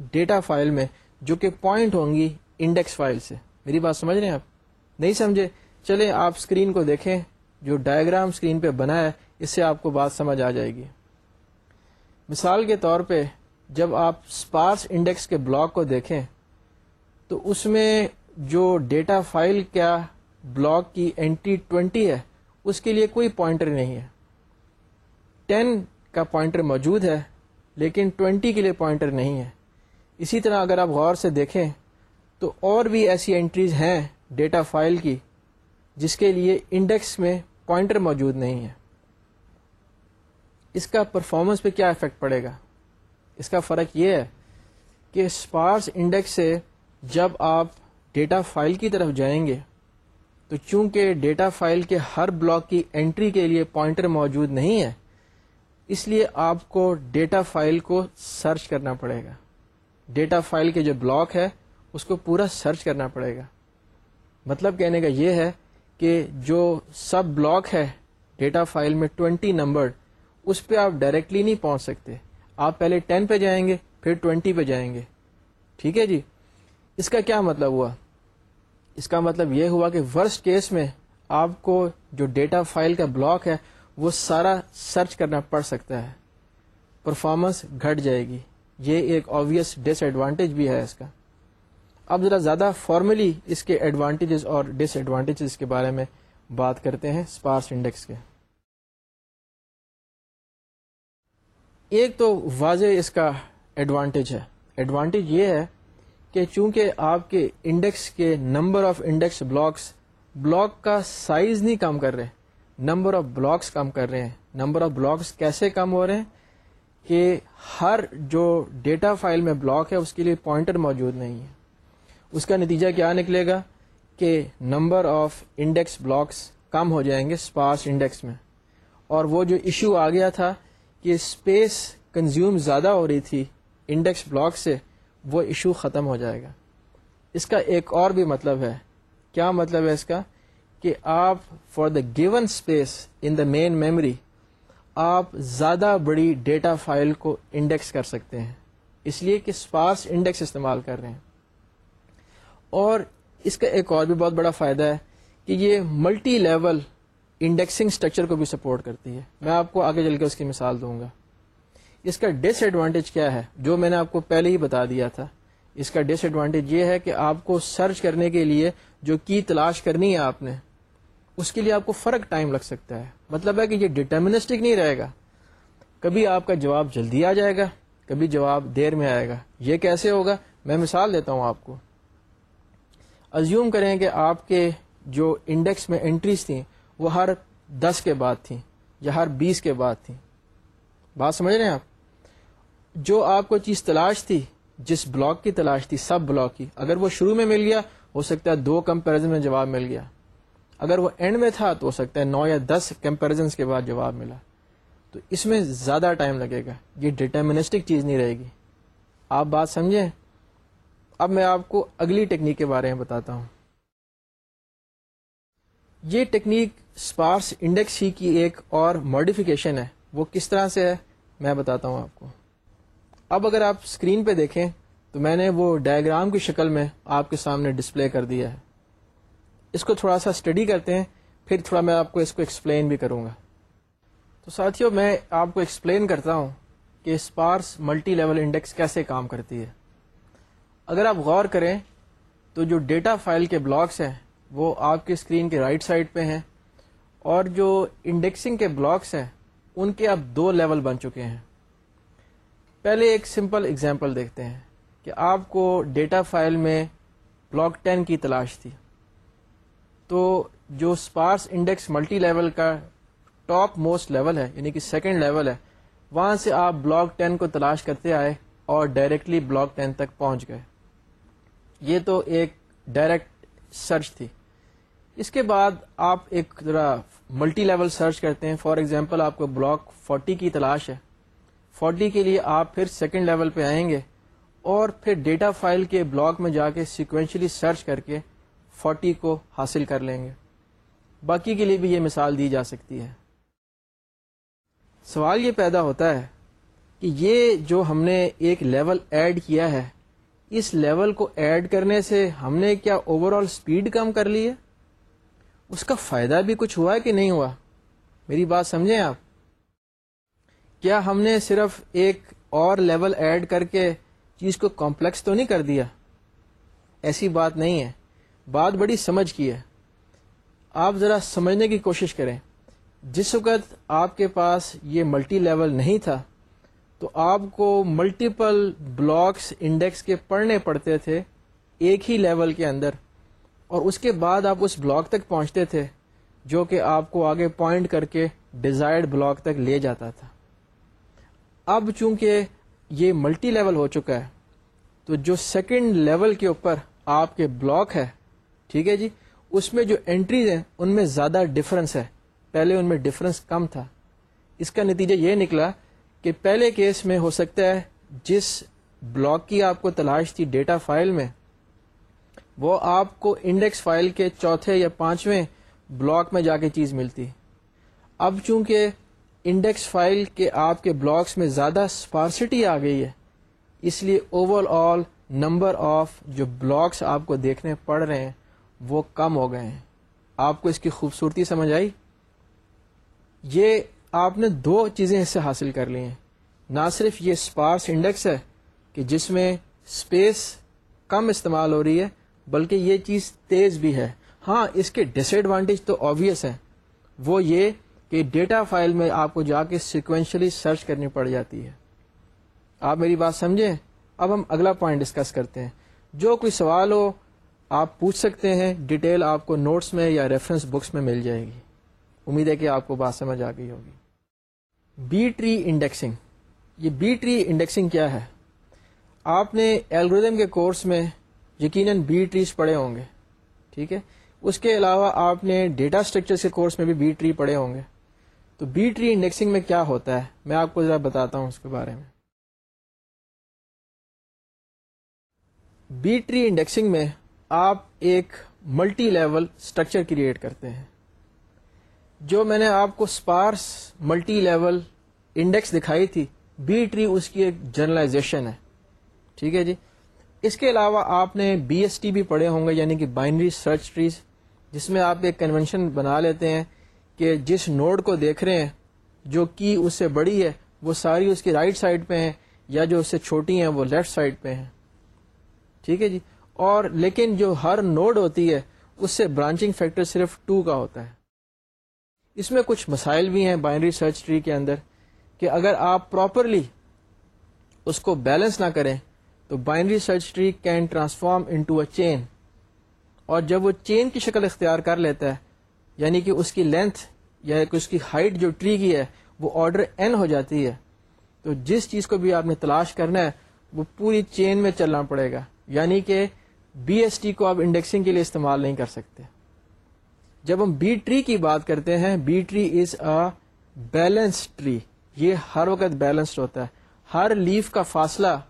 ڈیٹا فائل میں جو کہ پوائنٹ ہوں گی انڈیکس فائل سے۔ میری بات سمجھ رہے ہیں آپ؟ نہیں سمجھے؟ چلے آپ اسکرین کو دیکھیں، جو ڈائگرام اسکرین پہ بنا ہے، اس سے آپ کو بات سمجھ آ جائے گی۔ مثال کے طور پہ، جب آپ اسپارس انڈیکس کے بلاک کو دیکھیں، تو اس میں جو ڈیٹا فائل کیا بلاک کی اینٹی ٹوینٹی ہے، اس کے لیے کوئی پوائنٹر نہیں ہے۔ ٹین کا پوائنٹر موجود ہے، لیکن ٹوینٹی کے لیے پوائنٹر نہیں ہے۔ اسی طرح اگر آپ غور سے دیکھیں، تو اور بھی ایسی انٹریز ہیں ڈیٹا فائل کی، جس کے لیے انڈیکس میں پوائنٹر موجود نہیں ہے۔ اس کا پرفارمنس پہ کیا افیکٹ پڑے گا؟ اس کا فرق یہ ہے کہ اسپارس انڈیکس سے جب آپ ڈیٹا فائل کی طرف جائیں گے، تو چونکہ ڈیٹا فائل کے ہر بلاک کی انٹری کے لیے پوائنٹر موجود نہیں ہے، اس لیے آپ کو ڈیٹا فائل کو سرچ کرنا پڑے گا۔ ڈیٹا فائل کے جو بلاک ہے، اس کو پورا سرچ کرنا پڑے گا۔ مطلب کہنے کا یہ ہے کہ جو سب بلاک ہے ڈیٹا فائل میں ٹوینٹی نمبر، اس پہ آپ ڈائریکٹلی نہیں پہنچ سکتے۔ آپ پہلے ٹین پہ جائیں گے، پھر ٹوینٹی پہ جائیں گے۔ ٹھیک ہے جی؟ اس کا کیا مطلب ہوا؟ اس کا مطلب یہ ہوا کہ ورسٹ کیس میں آپ کو جو ڈیٹا فائل کا بلاک ہے، وہ سارا سرچ کرنا پڑ سکتا ہے۔ پرفارمنس گھٹ جائے گی۔ یہ ایک آبیس ڈس ایڈوانٹیج بھی ہے اس کا۔ اب ذرا زیادہ فارملی اس کے ایڈوانٹیجز اور ڈس ایڈوانٹیجز کے بارے میں بات کرتے ہیں اسپارس انڈیکس کے۔ ایک تو واضح اس کا ایڈوانٹیج ہے۔ ایڈوانٹیج یہ ہے کہ چونکہ آپ کے انڈیکس کے number of index blocks block کا سائز نہیں کم کر رہے نمبر آف بلاکس کم کر رہے ہیں۔ نمبر آف بلاکس کیسے کم ہو رہے ہیں؟ کہ ہر جو ڈیٹا فائل میں بلاک ہے، اس کے لیے پوائنٹر موجود نہیں ہے۔ اس کا نتیجہ کیا نکلے گا؟ کہ نمبر آف انڈیکس بلاکس کم ہو جائیں گے اسپارس انڈیکس میں۔ اور وہ جو ایشو آ گیا تھا کہ اسپیس کنزیوم زیادہ ہو رہی تھی انڈیکس بلاک سے وہ ایشو ختم ہو جائے گا۔ اس کا ایک اور بھی مطلب ہے۔ کیا مطلب ہے اس کا؟ کہ آپ for the given space in the main memory آپ زیادہ بڑی ڈیٹا فائل کو انڈیکس کر سکتے ہیں۔ اس لیے کہ اسپارس انڈیکس استعمال کر رہے ہیں۔ اور اس کا ایک اور بھی بہت بڑا فائدہ ہے کہ یہ ملٹی لیول انڈیکسنگ اسٹرکچر کو بھی سپورٹ کرتی ہے۔ میں آپ کو آگے چل کے اس کی مثال دوں گا۔ اس کا ڈس ایڈوانٹیج کیا ہے؟ جو میں نے آپ کو پہلے ہی بتا دیا تھا۔ اس کا ڈس ایڈوانٹیج یہ ہے کہ آپ کو سرچ کرنے کے لیے جو کی تلاش کرنی ہے آپ نے، اس کے لیے آپ کو فرق ٹائم لگ سکتا ہے۔ مطلب ہے کہ یہ ڈٹرمنسٹک نہیں رہے گا۔ کبھی آپ کا جواب جلدی آ جائے گا، کبھی جواب دیر میں آئے گا۔ یہ کیسے ہوگا؟ میں مثال دیتا ہوں آپ کو۔ ازیوم کریں کہ آپ کے جو انڈیکس میں انٹریز تھیں، وہ ہر دس کے بعد تھیں یا ہر بیس کے بعد تھیں۔ بات سمجھ رہے ہیں آپ؟ جو آپ کو چیز تلاش تھی، جس بلاک کی تلاش تھی، سب بلاک کی، اگر وہ شروع میں مل گیا، ہو سکتا ہے دو کمپیرزن میں جواب مل گیا۔ اگر وہ اینڈ میں تھا، تو ہو سکتا ہے نو یا دس کمپیرزن کے بعد جواب ملا۔ تو اس میں زیادہ ٹائم لگے گا۔ یہ ڈیٹرمنسٹک چیز نہیں رہے گی۔ آپ بات سمجھیں؟ اب میں آپ کو اگلی ٹیکنیک کے بارے میں بتاتا ہوں۔ یہ ٹیکنیک اسپارس انڈیکس ہی کی ایک اور ماڈیفکیشن ہے۔ وہ کس طرح سے ہے؟ میں بتاتا ہوں آپ کو۔ اب اگر آپ اسکرین پہ دیکھیں تو میں نے وہ ڈائگرام کی شکل میں آپ کے سامنے ڈسپلے کر دیا ہے۔ اس کو تھوڑا سا اسٹڈی کرتے ہیں، پھر تھوڑا میں آپ کو اس کو ایکسپلین بھی کروں گا۔ تو ساتھیوں، میں آپ کو ایکسپلین کرتا ہوں کہ اسپارس ملٹی لیول انڈیکس کیسے کام کرتی ہے۔ اگر آپ غور کریں تو جو ڈیٹا فائل کے بلاکس ہیں، وہ آپ کے اسکرین کے رائٹ سائڈ پہ ہیں اور جو انڈیکسنگ کے بلاکس ہیں، ان کے اب دو لیول بن چکے ہیں۔ پہلے ایک سمپل اگزامپل دیکھتے ہیں کہ آپ کو ڈیٹا فائل میں بلاک ٹین کی تلاش تھی۔ تو جو اسپارس انڈیکس ملٹی لیول کا ٹاپ موسٹ لیول ہے یعنی کہ سیکنڈ لیول ہے، وہاں سے آپ بلاک ٹین کو تلاش کرتے آئے اور ڈائریکٹلی بلاک ٹین تک پہنچ گئے۔ یہ تو ایک ڈائریکٹ سرچ تھی۔ اس کے بعد آپ ایک ذرا ملٹی لیول سرچ کرتے ہیں۔ فار ایگزامپل آپ کو بلاک فورٹی کی تلاش ہے۔ فورٹی کے لیے آپ پھر سیکنڈ لیول پہ آئیں گے اور پھر ڈیٹا فائل کے بلاک میں جا کے سیکوینشلی سرچ کر کے فورٹی کو حاصل کر لیں گے۔ باقی کے لیے بھی یہ مثال دی جا سکتی ہے۔ سوال یہ پیدا ہوتا ہے کہ یہ جو ہم نے ایک لیول ایڈ کیا ہے، اس لیول کو ایڈ کرنے سے ہم نے کیا اوور آل اسپیڈ کم کر لی ہے؟ اس کا فائدہ بھی کچھ ہوا ہے کہ نہیں ہوا؟ میری بات سمجھیں آپ؟ کیا ہم نے صرف ایک اور لیول ایڈ کر کے چیز کو کمپلیکس تو نہیں کر دیا؟ ایسی بات نہیں ہے۔ بات بڑی سمجھ کی ہے۔ آپ ذرا سمجھنے کی کوشش کریں۔ جس وقت آپ کے پاس یہ ملٹی لیول نہیں تھا، تو آپ کو ملٹیپل بلاکس انڈیکس کے پڑھنے پڑتے تھے ایک ہی لیول کے اندر، اور اس کے بعد آپ اس بلاک تک پہنچتے تھے جو کہ آپ کو آگے پوائنٹ کر کے ڈیزائرڈ بلاک تک لے جاتا تھا۔ اب چونکہ یہ ملٹی لیول ہو چکا ہے، تو جو سیکنڈ لیول کے اوپر آپ کے بلاک ہے، ٹھیک ہے جی؟ اس میں جو انٹریز ہیں، ان میں زیادہ ڈفرنس ہے۔ پہلے ان میں ڈفرنس کم تھا۔ اس کا نتیجہ یہ نکلا کہ پہلے کیس میں ہو سکتا ہے، جس بلاک کی آپ کو تلاش تھی ڈیٹا فائل میں، وہ آپ کو انڈیکس فائل کے چوتھے یا پانچویں بلاک میں جا کے چیز ملتی۔ اب چونکہ انڈیکس فائل کے آپ کے بلاکس میں زیادہ اسپارسٹی آ گئی ہے۔ اس لیے اوور آل نمبر آف جو بلاکس آپ کو دیکھنے پڑ رہے ہیں، وہ کم ہو گئے ہیں۔ آپ کو اس کی خوبصورتی سمجھ آئی؟ یہ آپ نے دو چیزیں اس سے حاصل کر لی ہیں۔ نہ صرف یہ اسپارس انڈیکس ہے کہ جس میں اسپیس کم استعمال ہو رہی ہے، بلکہ یہ چیز تیز بھی ہے۔ ہاں اس کے ڈس ایڈوانٹیج تو آبویس ہیں۔ وہ یہ کہ ڈیٹا فائل میں آپ کو جا کے سیکوینشلی سرچ کرنی پڑ جاتی ہے۔ آپ میری بات سمجھیں؟ اب ہم اگلا پوائنٹ ڈسکس کرتے ہیں۔ جو کوئی سوال ہو، آپ پوچھ سکتے ہیں۔ ڈیٹیل آپ کو نوٹس میں یا ریفرنس بکس میں مل جائے گی۔ امید ہے کہ آپ کو بات سمجھ آ گئی ہوگی۔ بی ٹری انڈیکسنگ یہ بی ٹری انڈیکسنگ کیا ہے؟ آپ نے ایلگردم کے کورس میں یقیناً بی ٹریز پڑھے ہوں گے، ٹھیک ہے؟ اس کے علاوہ آپ نے ڈیٹا اسٹرکچر کے کورس میں بھی بی ٹری پڑھے ہوں گے۔ تو بی ٹری انڈیکسنگ میں کیا ہوتا ہے؟ میں آپ کو ذرا بتاتا ہوں اس کے بارے میں۔ بی ٹری انڈیکسنگ میں آپ ایک ملٹی لیول اسٹرکچر کریٹ کرتے ہیں۔ جو میں نے آپ کو اسپارس ملٹی لیول انڈیکس دکھائی تھی بی ٹری اس کی ایک جرنلائزیشن ہے۔ ٹھیک ہے جی؟ اس کے علاوہ آپ نے بی ایس ٹی بھی پڑھے ہوں گے یعنی کہ بائنری سرچ ٹریز جس میں آپ ایک کنونشن بنا لیتے ہیں۔ کہ جس نوڈ کو دیکھ رہے ہیں، جو کی اس سے بڑی ہے، وہ ساری اس کی رائٹ سائڈ پہ ہیں، یا جو اس سے چھوٹی ہیں، وہ لیفٹ سائڈ پہ ہیں۔ ٹھیک ہے جی؟ اور لیکن جو ہر نوڈ ہوتی ہے، اس سے برانچنگ فیکٹر صرف ٹو کا ہوتا ہے۔ اس میں کچھ مسائل بھی ہیں بائنری سرچ ٹری کے اندر کہ اگر آپ پراپرلی اس کو بیلنس نہ کریں، تو binary search tree can transform into a chain اور جب وہ چین کی شکل اختیار کر لیتا ہے یعنی کہ اس کی لینتھ یا اس کی ہائٹ جو ٹری کی ہے، وہ آرڈر این ہو جاتی ہے۔ تو جس چیز کو بھی آپ نے تلاش کرنا ہے، وہ پوری چین میں چلنا پڑے گا۔ یعنی کہ بی ایس ٹی کو آپ انڈیکسنگ کے لیے استعمال نہیں کر سکتے۔ جب ہم بی ٹری کی بات کرتے ہیں B tree is a balance tree یہ ہر وقت بیلنسڈ ہوتا ہے۔ ہر لیف کا فاصلہ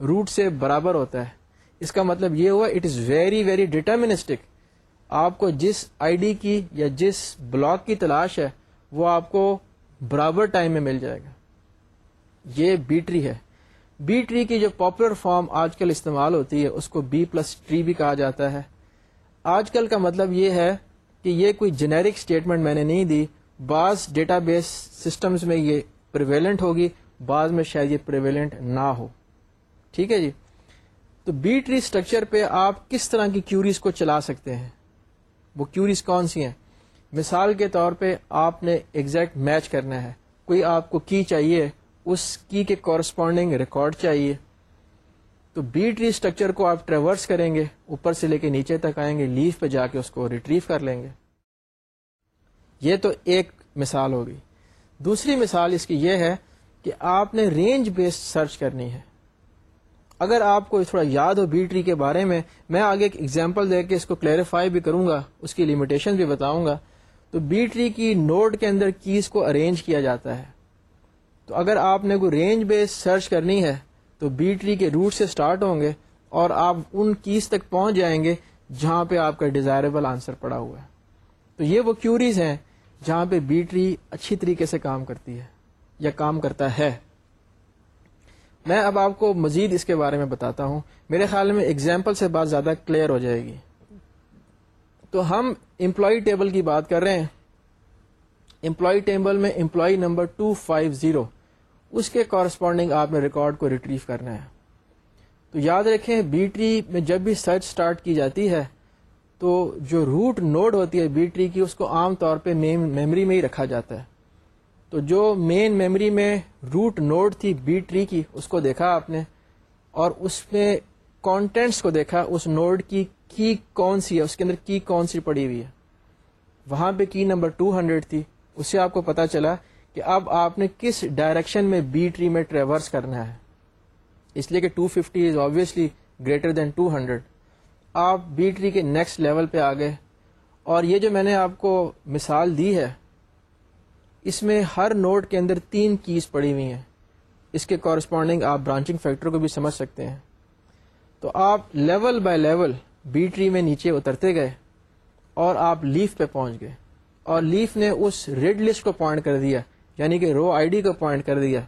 روٹ سے برابر ہوتا ہے۔ اس کا مطلب یہ ہوا it is very very deterministic آپ کو جس آئی ڈی کی یا جس بلاک کی تلاش ہے، وہ آپ کو برابر ٹائم میں مل جائے گا۔ یہ بی ٹری ہے۔ بی ٹری کی جو پاپولر فارم آج کل استعمال ہوتی ہے، اس کو بی پلس ٹری بھی کہا جاتا ہے۔ آج کل کا مطلب یہ ہے کہ یہ کوئی جنیرک اسٹیٹمنٹ میں نے نہیں دی۔ بعض ڈیٹا بیس سسٹمز میں یہ پریویلنٹ ہوگی، بعض میں شاید یہ پریویلنٹ نہ ہو۔ ٹھیک ہے جی؟ تو بی ٹری اسٹرکچر پہ آپ کس طرح کی کیوریز کو چلا سکتے ہیں؟ وہ کیوریز کون سی ہیں؟ مثال کے طور پہ آپ نے ایگزیکٹ میچ کرنا ہے۔ کوئی آپ کو کی چاہیے، اس کی کے کورسپونڈنگ ریکارڈ چاہیے۔ تو بی ٹری اسٹرکچر کو آپ ٹریورس کریں گے، اوپر سے لے کے نیچے تک آئیں گے لیف پہ جا کے اس کو ریٹریو کر لیں گے۔ یہ تو ایک مثال ہوگی دوسری مثال اس کی یہ ہے کہ آپ نے رینج بیسڈ سرچ کرنی ہے۔ اگر آپ کو تھوڑا یاد ہو بی ٹری کے بارے میں میں آگے ایک ایگزامپل دے کے اس کو کلیریفائی بھی کروں گا، اس کی لمیٹیشن بھی بتاؤں گا۔ تو بی ٹری کی نوڈ کے اندر کیز کو ارینج کیا جاتا ہے۔ تو اگر آپ نے کوئی رینج بیس سرچ کرنی ہے، تو بی ٹری کے روٹ سے سٹارٹ ہوں گے اور آپ ان کیز تک پہنچ جائیں گے جہاں پہ آپ کا ڈیزائربل آنسر پڑا ہوا ہے۔ تو یہ وہ کیوریز ہیں جہاں پہ بی ٹری اچھی طریقے سے کام کرتی ہے یا کام کرتا ہے۔ میں اب آپ کو مزید اس کے بارے میں بتاتا ہوں۔ میرے خیال میں اگزامپل سے بات زیادہ کلیئر ہو جائے گی۔ تو ہم امپلائی ٹیبل کی بات کر رہے ہیں۔ امپلائی ٹیبل میں امپلائی نمبر 250 اس کے کورسپونڈنگ آپ نے ریکارڈ کو ریٹریو کرنا ہے۔ تو یاد رکھیں بی ٹری میں جب بھی سرچ سٹارٹ کی جاتی ہے، تو جو روٹ نوڈ ہوتی ہے بی ٹری کی، اس کو عام طور پہ مین میموری میں ہی رکھا جاتا ہے۔ تو جو مین میموری میں روٹ نوڈ تھی بی ٹری کی، اس کو دیکھا آپ نے۔ اور اس میں کانٹینٹس کو دیکھا، اس نوڈ کی کی کون سی ہے؟ اس کے اندر کی کون سی پڑی ہوئی ہے؟ وہاں پہ کی نمبر 200 تھی۔ اس سے آپ کو پتا چلا کہ اب آپ نے کس ڈائریکشن میں بی ٹری میں ٹریورس کرنا ہے۔ اس لیے کہ 250 fifty is obviously greater than 200 آپ بی ٹری کے نیکسٹ لیول پہ آ گئے۔ اور یہ جو میں نے آپ کو مثال دی ہے اس میں ہر نوٹ کے اندر تین کیز پڑی ہوئی ہیں۔ اس کے کورسپونڈنگ آپ برانچنگ فیکٹر کو بھی سمجھ سکتے ہیں۔ تو آپ level by level B tree میں نیچے اترتے گئے اور آپ لیف پہ پہنچ گئے۔ اور لیف نے اس ریڈ لسٹ کو پوائنٹ کر دیا یعنی کہ رو آئی ڈی کو پوائنٹ کر دیا،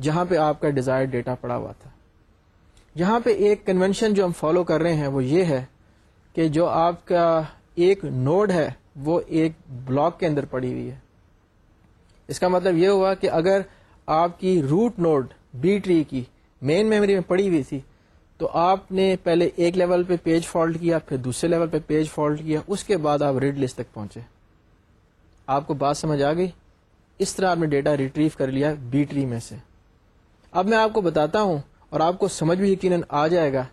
جہاں پہ آپ کا ڈیزائر ڈیٹا پڑا ہوا تھا۔ یہاں پہ ایک کنونشن جو ہم فالو کر رہے ہیں وہ یہ ہے کہ جو آپ کا ایک نوڈ ہے، وہ ایک بلاک کے اندر پڑی ہوئی ہے۔ اس کا مطلب یہ ہوا کہ اگر آپ کی روٹ نوڈ بی ٹری کی مین میموری میں پڑی ہوئی تھی، تو آپ نے پہلے ایک لیول پہ پیج فالٹ کیا، پھر دوسرے لیول پہ پیج فالٹ کیا، اس کے بعد آپ ریڈ لسٹ تک پہنچے۔ آپ کو بات سمجھ آ گئی؟ اس طرح آپ نے ڈیٹا ریٹریو کر لیا بی ٹری میں سے۔ اب میں آپ کو بتاتا ہوں اور آپ کو سمجھ بھی یقیناً آ جائے گا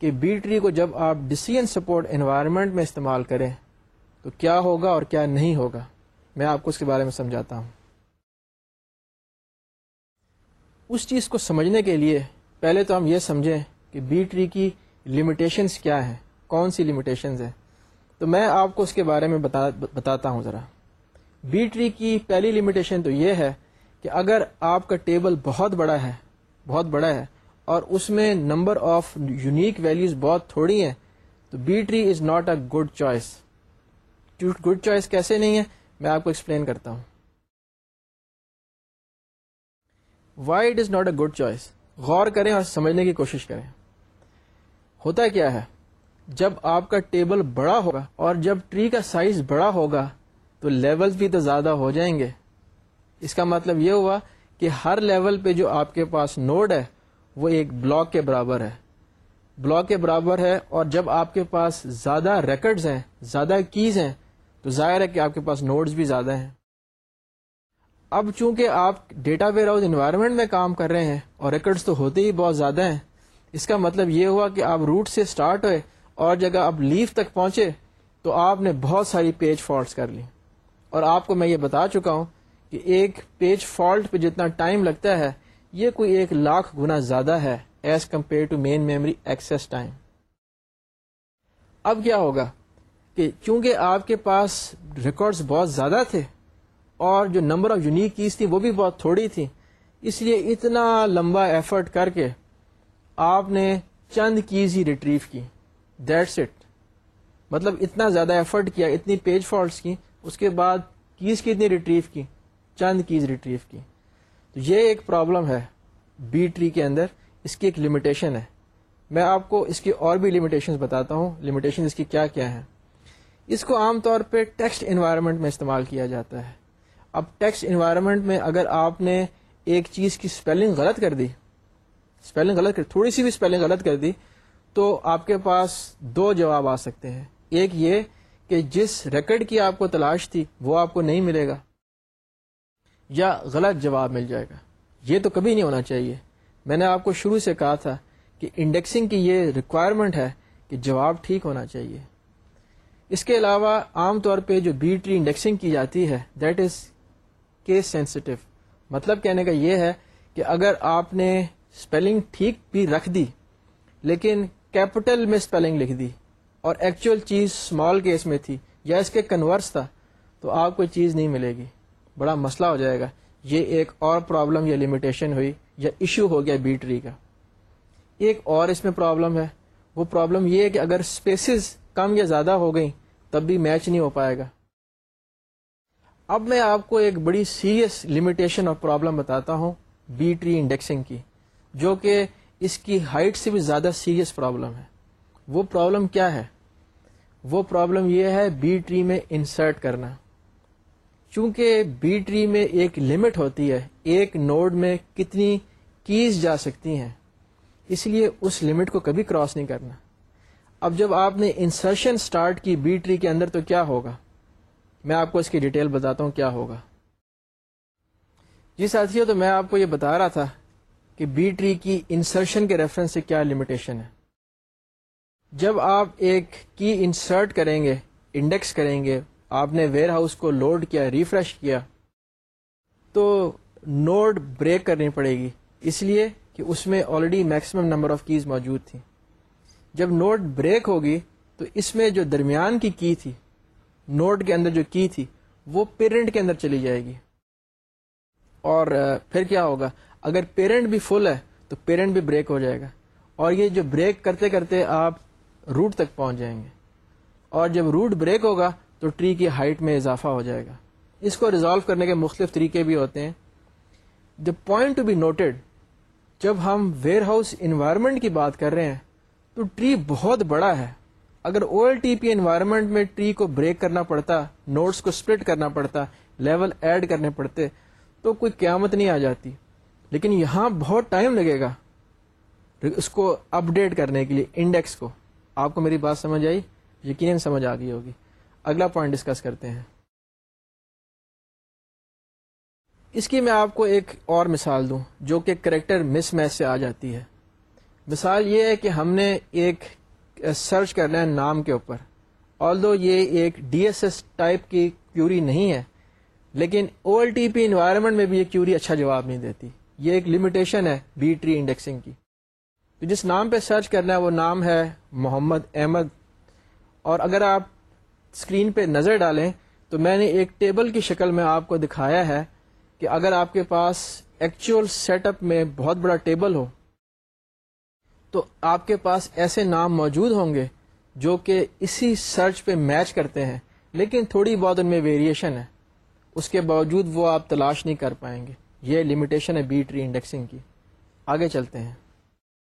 کہ بی ٹری کو جب آپ ڈسیزن سپورٹ انوائرمنٹ میں استعمال کریں، تو کیا ہوگا اور کیا نہیں ہوگا؟ میں آپ کو اس کے بارے میں سمجھاتا ہوں۔ اس چیز کو سمجھنے کے لیے پہلے تو ہم یہ سمجھیں کہ بی ٹری کی لمیٹیشنس کیا ہیں، کون سی لمیٹیشنز ہیں؟ تو میں آپ کو اس کے بارے میں بتا بتاتا ہوں ذرا۔ بی ٹری کی پہلی لمیٹیشن تو یہ ہے کہ اگر آپ کا ٹیبل بہت بڑا ہے، بہت بڑا ہے اور اس میں نمبر آف یونیک ویلیوز بہت تھوڑی ہیں، تو B tree is not a good choice good choice کیسے نہیں ہے؟ میں آپ کو ایکسپلین کرتا ہوں۔ Why it is not a good choice غور کریں اور سمجھنے کی کوشش کریں۔ ہوتا کیا ہے؟ جب آپ کا ٹیبل بڑا ہوگا اور جب ٹری کا سائز بڑا ہوگا تو لیول بھی تو زیادہ ہو جائیں گے۔ اس کا مطلب یہ ہوا کہ ہر لیول پہ جو آپ کے پاس نوڈ ہے، وہ ایک بلاک کے برابر ہے۔ بلاک کے برابر ہے اور جب آپ کے پاس زیادہ ریکڈز ہیں، زیادہ کیز ہیں تو ظاہر ہے کہ آپ کے پاس نوڈز بھی زیادہ ہیں۔ اب چونکہ آپ ڈیٹا ویئر ہاؤس انوائرمنٹ میں کام کر رہے ہیں اور ریکڈز تو ہوتے ہی بہت زیادہ ہیں، اس کا مطلب یہ ہوا کہ آپ روٹ سے اسٹارٹ ہوئے اور جگہ اب لیف تک پہنچے تو آپ نے بہت ساری پیج فالٹس کر لی۔ اور آپ کو میں یہ بتا چکا ہوں کہ ایک پیج فالٹ پہ جتنا ٹائم لگتا ہے، یہ کوئی ایک لاکھ گنا زیادہ ہے as compare to main memory access time اب کیا ہوگا؟ کہ چونکہ آپ کے پاس ریکارڈز بہت زیادہ تھے اور جو نمبر آف یونیک کیز تھی وہ بھی بہت تھوڑی تھی، اس لیے اتنا لمبا ایفرٹ کر کے آپ نے چند کیز ہی ریٹریو کی۔ دیٹس اٹ مطلب اتنا زیادہ ایفرٹ کیا، اتنی پیج فالٹس کی، اس کے بعد کیز کتنی ریٹریو کی، چند کیز ریٹریو کی۔ تو یہ ایک پرابلم ہے بی ٹری کے اندر، اس کی ایک لمیٹیشن ہے۔ میں آپ کو اس کی اور بھی لمیٹیشن بتاتا ہوں۔ لمیٹیشن اس کی کیا کیا ہیں؟ اس کو عام طور پہ ٹیکسٹ انوائرمنٹ میں استعمال کیا جاتا ہے۔ اب ٹیکسٹ انوائرمنٹ میں اگر آپ نے ایک چیز کی اسپیلنگ غلط کر دی اسپیلنگ غلط کر، تھوڑی سی بھی اسپیلنگ غلط کر دی، تو آپ کے پاس دو جواب آ سکتے ہیں۔ ایک یہ کہ جس ریکڈ کی آپ کو تلاش تھی، وہ آپ کو نہیں ملے گا، یا غلط جواب مل جائے گا۔ یہ تو کبھی نہیں ہونا چاہیے۔ میں نے آپ کو شروع سے کہا تھا کہ انڈیکسنگ کی یہ ریکوائرمنٹ ہے کہ جواب ٹھیک ہونا چاہیے۔ اس کے علاوہ عام طور پہ جو بی ٹری انڈیکسنگ کی جاتی ہے دیٹ از کیس سینسٹیو مطلب کہنے کا یہ ہے کہ اگر آپ نے اسپیلنگ ٹھیک بھی رکھ دی، لیکن کیپٹل میں اسپیلنگ لکھ دی اور ایکچوئل چیز اسمال کیس میں تھی یا اس کے کنورس تھا، تو آپ کو چیز نہیں ملے گی۔ بڑا مسئلہ ہو جائے گا۔ یہ ایک اور پرابلم یا لمیٹیشن ہوئی یا ایشو ہو گیا بی ٹری کا۔ ایک اور اس میں پرابلم ہے۔ وہ پرابلم یہ ہے کہ اگر اسپیسیز کم یا زیادہ ہو گئیں تب بھی میچ نہیں ہو پائے گا۔ اب میں آپ کو ایک بڑی سیریس لمیٹیشن اور پرابلم بتاتا ہوں بی ٹری انڈیکسنگ کی، جو کہ اس کی ہائٹ سے بھی زیادہ سیریس پرابلم ہے۔ وہ پرابلم کیا ہے؟ وہ پرابلم یہ ہے بی ٹری میں انسرٹ کرنا۔ چونکہ بی ٹری میں ایک لمٹ ہوتی ہے، ایک نوڈ میں کتنی کیز جا سکتی ہیں، اس لیے اس لمٹ کو کبھی کراس نہیں کرنا۔ اب جب آپ نے انسرشن سٹارٹ کی بی ٹری کے اندر تو کیا ہوگا؟ میں آپ کو اس کی ڈیٹیل بتاتا ہوں کیا ہوگا۔ جی ساتھیوں تو میں آپ کو یہ بتا رہا تھا کہ بی ٹری کی انسرشن کے ریفرنس سے کیا لمیٹیشن ہے۔ جب آپ ایک کی انسرٹ کریں گے انڈیکس کریں گے، آپ نے ویئر ہاؤس کو لوڈ کیا ریفریش کیا، تو نوڈ بریک کرنی پڑے گی۔ اس لیے کہ اس میں already maximum number of keys موجود تھی جب نوڈ بریک ہوگی تو اس میں جو درمیان کی کی تھی نوڈ کے اندر جو کی تھی، وہ پیرنٹ کے اندر چلی جائے گی۔ اور پھر کیا ہوگا؟ اگر پیرنٹ بھی فل ہے تو پیرنٹ بھی بریک ہو جائے گا۔ اور یہ جو بریک کرتے کرتے آپ روٹ تک پہنچ جائیں گے۔ اور جب روٹ بریک ہوگا تو ٹری کی ہائٹ میں اضافہ ہو جائے گا۔ اس کو ریزالو کرنے کے مختلف طریقے بھی ہوتے ہیں۔ The point to be noted جب ہم ویئر ہاؤس انوائرمنٹ کی بات کر رہے ہیں تو ٹری بہت بڑا ہے۔ اگر O L T P environment میں ٹری کو بریک کرنا پڑتا نوٹس کو اسپلٹ کرنا پڑتا لیول ایڈ کرنے پڑتے، تو کوئی قیامت نہیں آ جاتی۔ لیکن یہاں بہت ٹائم لگے گا۔ اس کو اپ ڈیٹ کرنے کے لیے انڈیکس کو۔ آپ کو میری بات سمجھ آئی؟ یقیناً سمجھ آ گئی ہوگی۔ اگلا پوائنٹ ڈسکس کرتے ہیں۔ اس کی میں آپ کو ایک اور مثال دوں، جو کہ کریکٹر مس میچ سے آ جاتی ہے۔ مثال یہ ہے کہ ہم نے ایک سرچ کرنا ہے نام کے اوپر آل دو یہ ایک ڈی ایس ایس ٹائپ کی کیوری نہیں ہے، لیکن O L T P environment میں بھی یہ کیوری اچھا جواب نہیں دیتی۔ یہ ایک لمیٹیشن ہے بی ٹری انڈیکسنگ کی۔ تو جس نام پہ سرچ کرنا ہے، وہ نام ہے محمد احمد۔ اور اگر آپ اسکرین پہ نظر ڈالیں، تو میں نے ایک ٹیبل کی شکل میں آپ کو دکھایا ہے کہ اگر آپ کے پاس ایکچوئل سیٹ اپ میں بہت بڑا ٹیبل ہو تو آپ کے پاس ایسے نام موجود ہوں گے جو کہ اسی سرچ پہ میچ کرتے ہیں، لیکن تھوڑی بہت ان میں ویریشن ہے۔ اس کے باوجود وہ آپ تلاش نہیں کر پائیں گے۔ یہ لمیٹیشن ہے بی ٹری انڈیکسنگ کی۔ آگے چلتے ہیں۔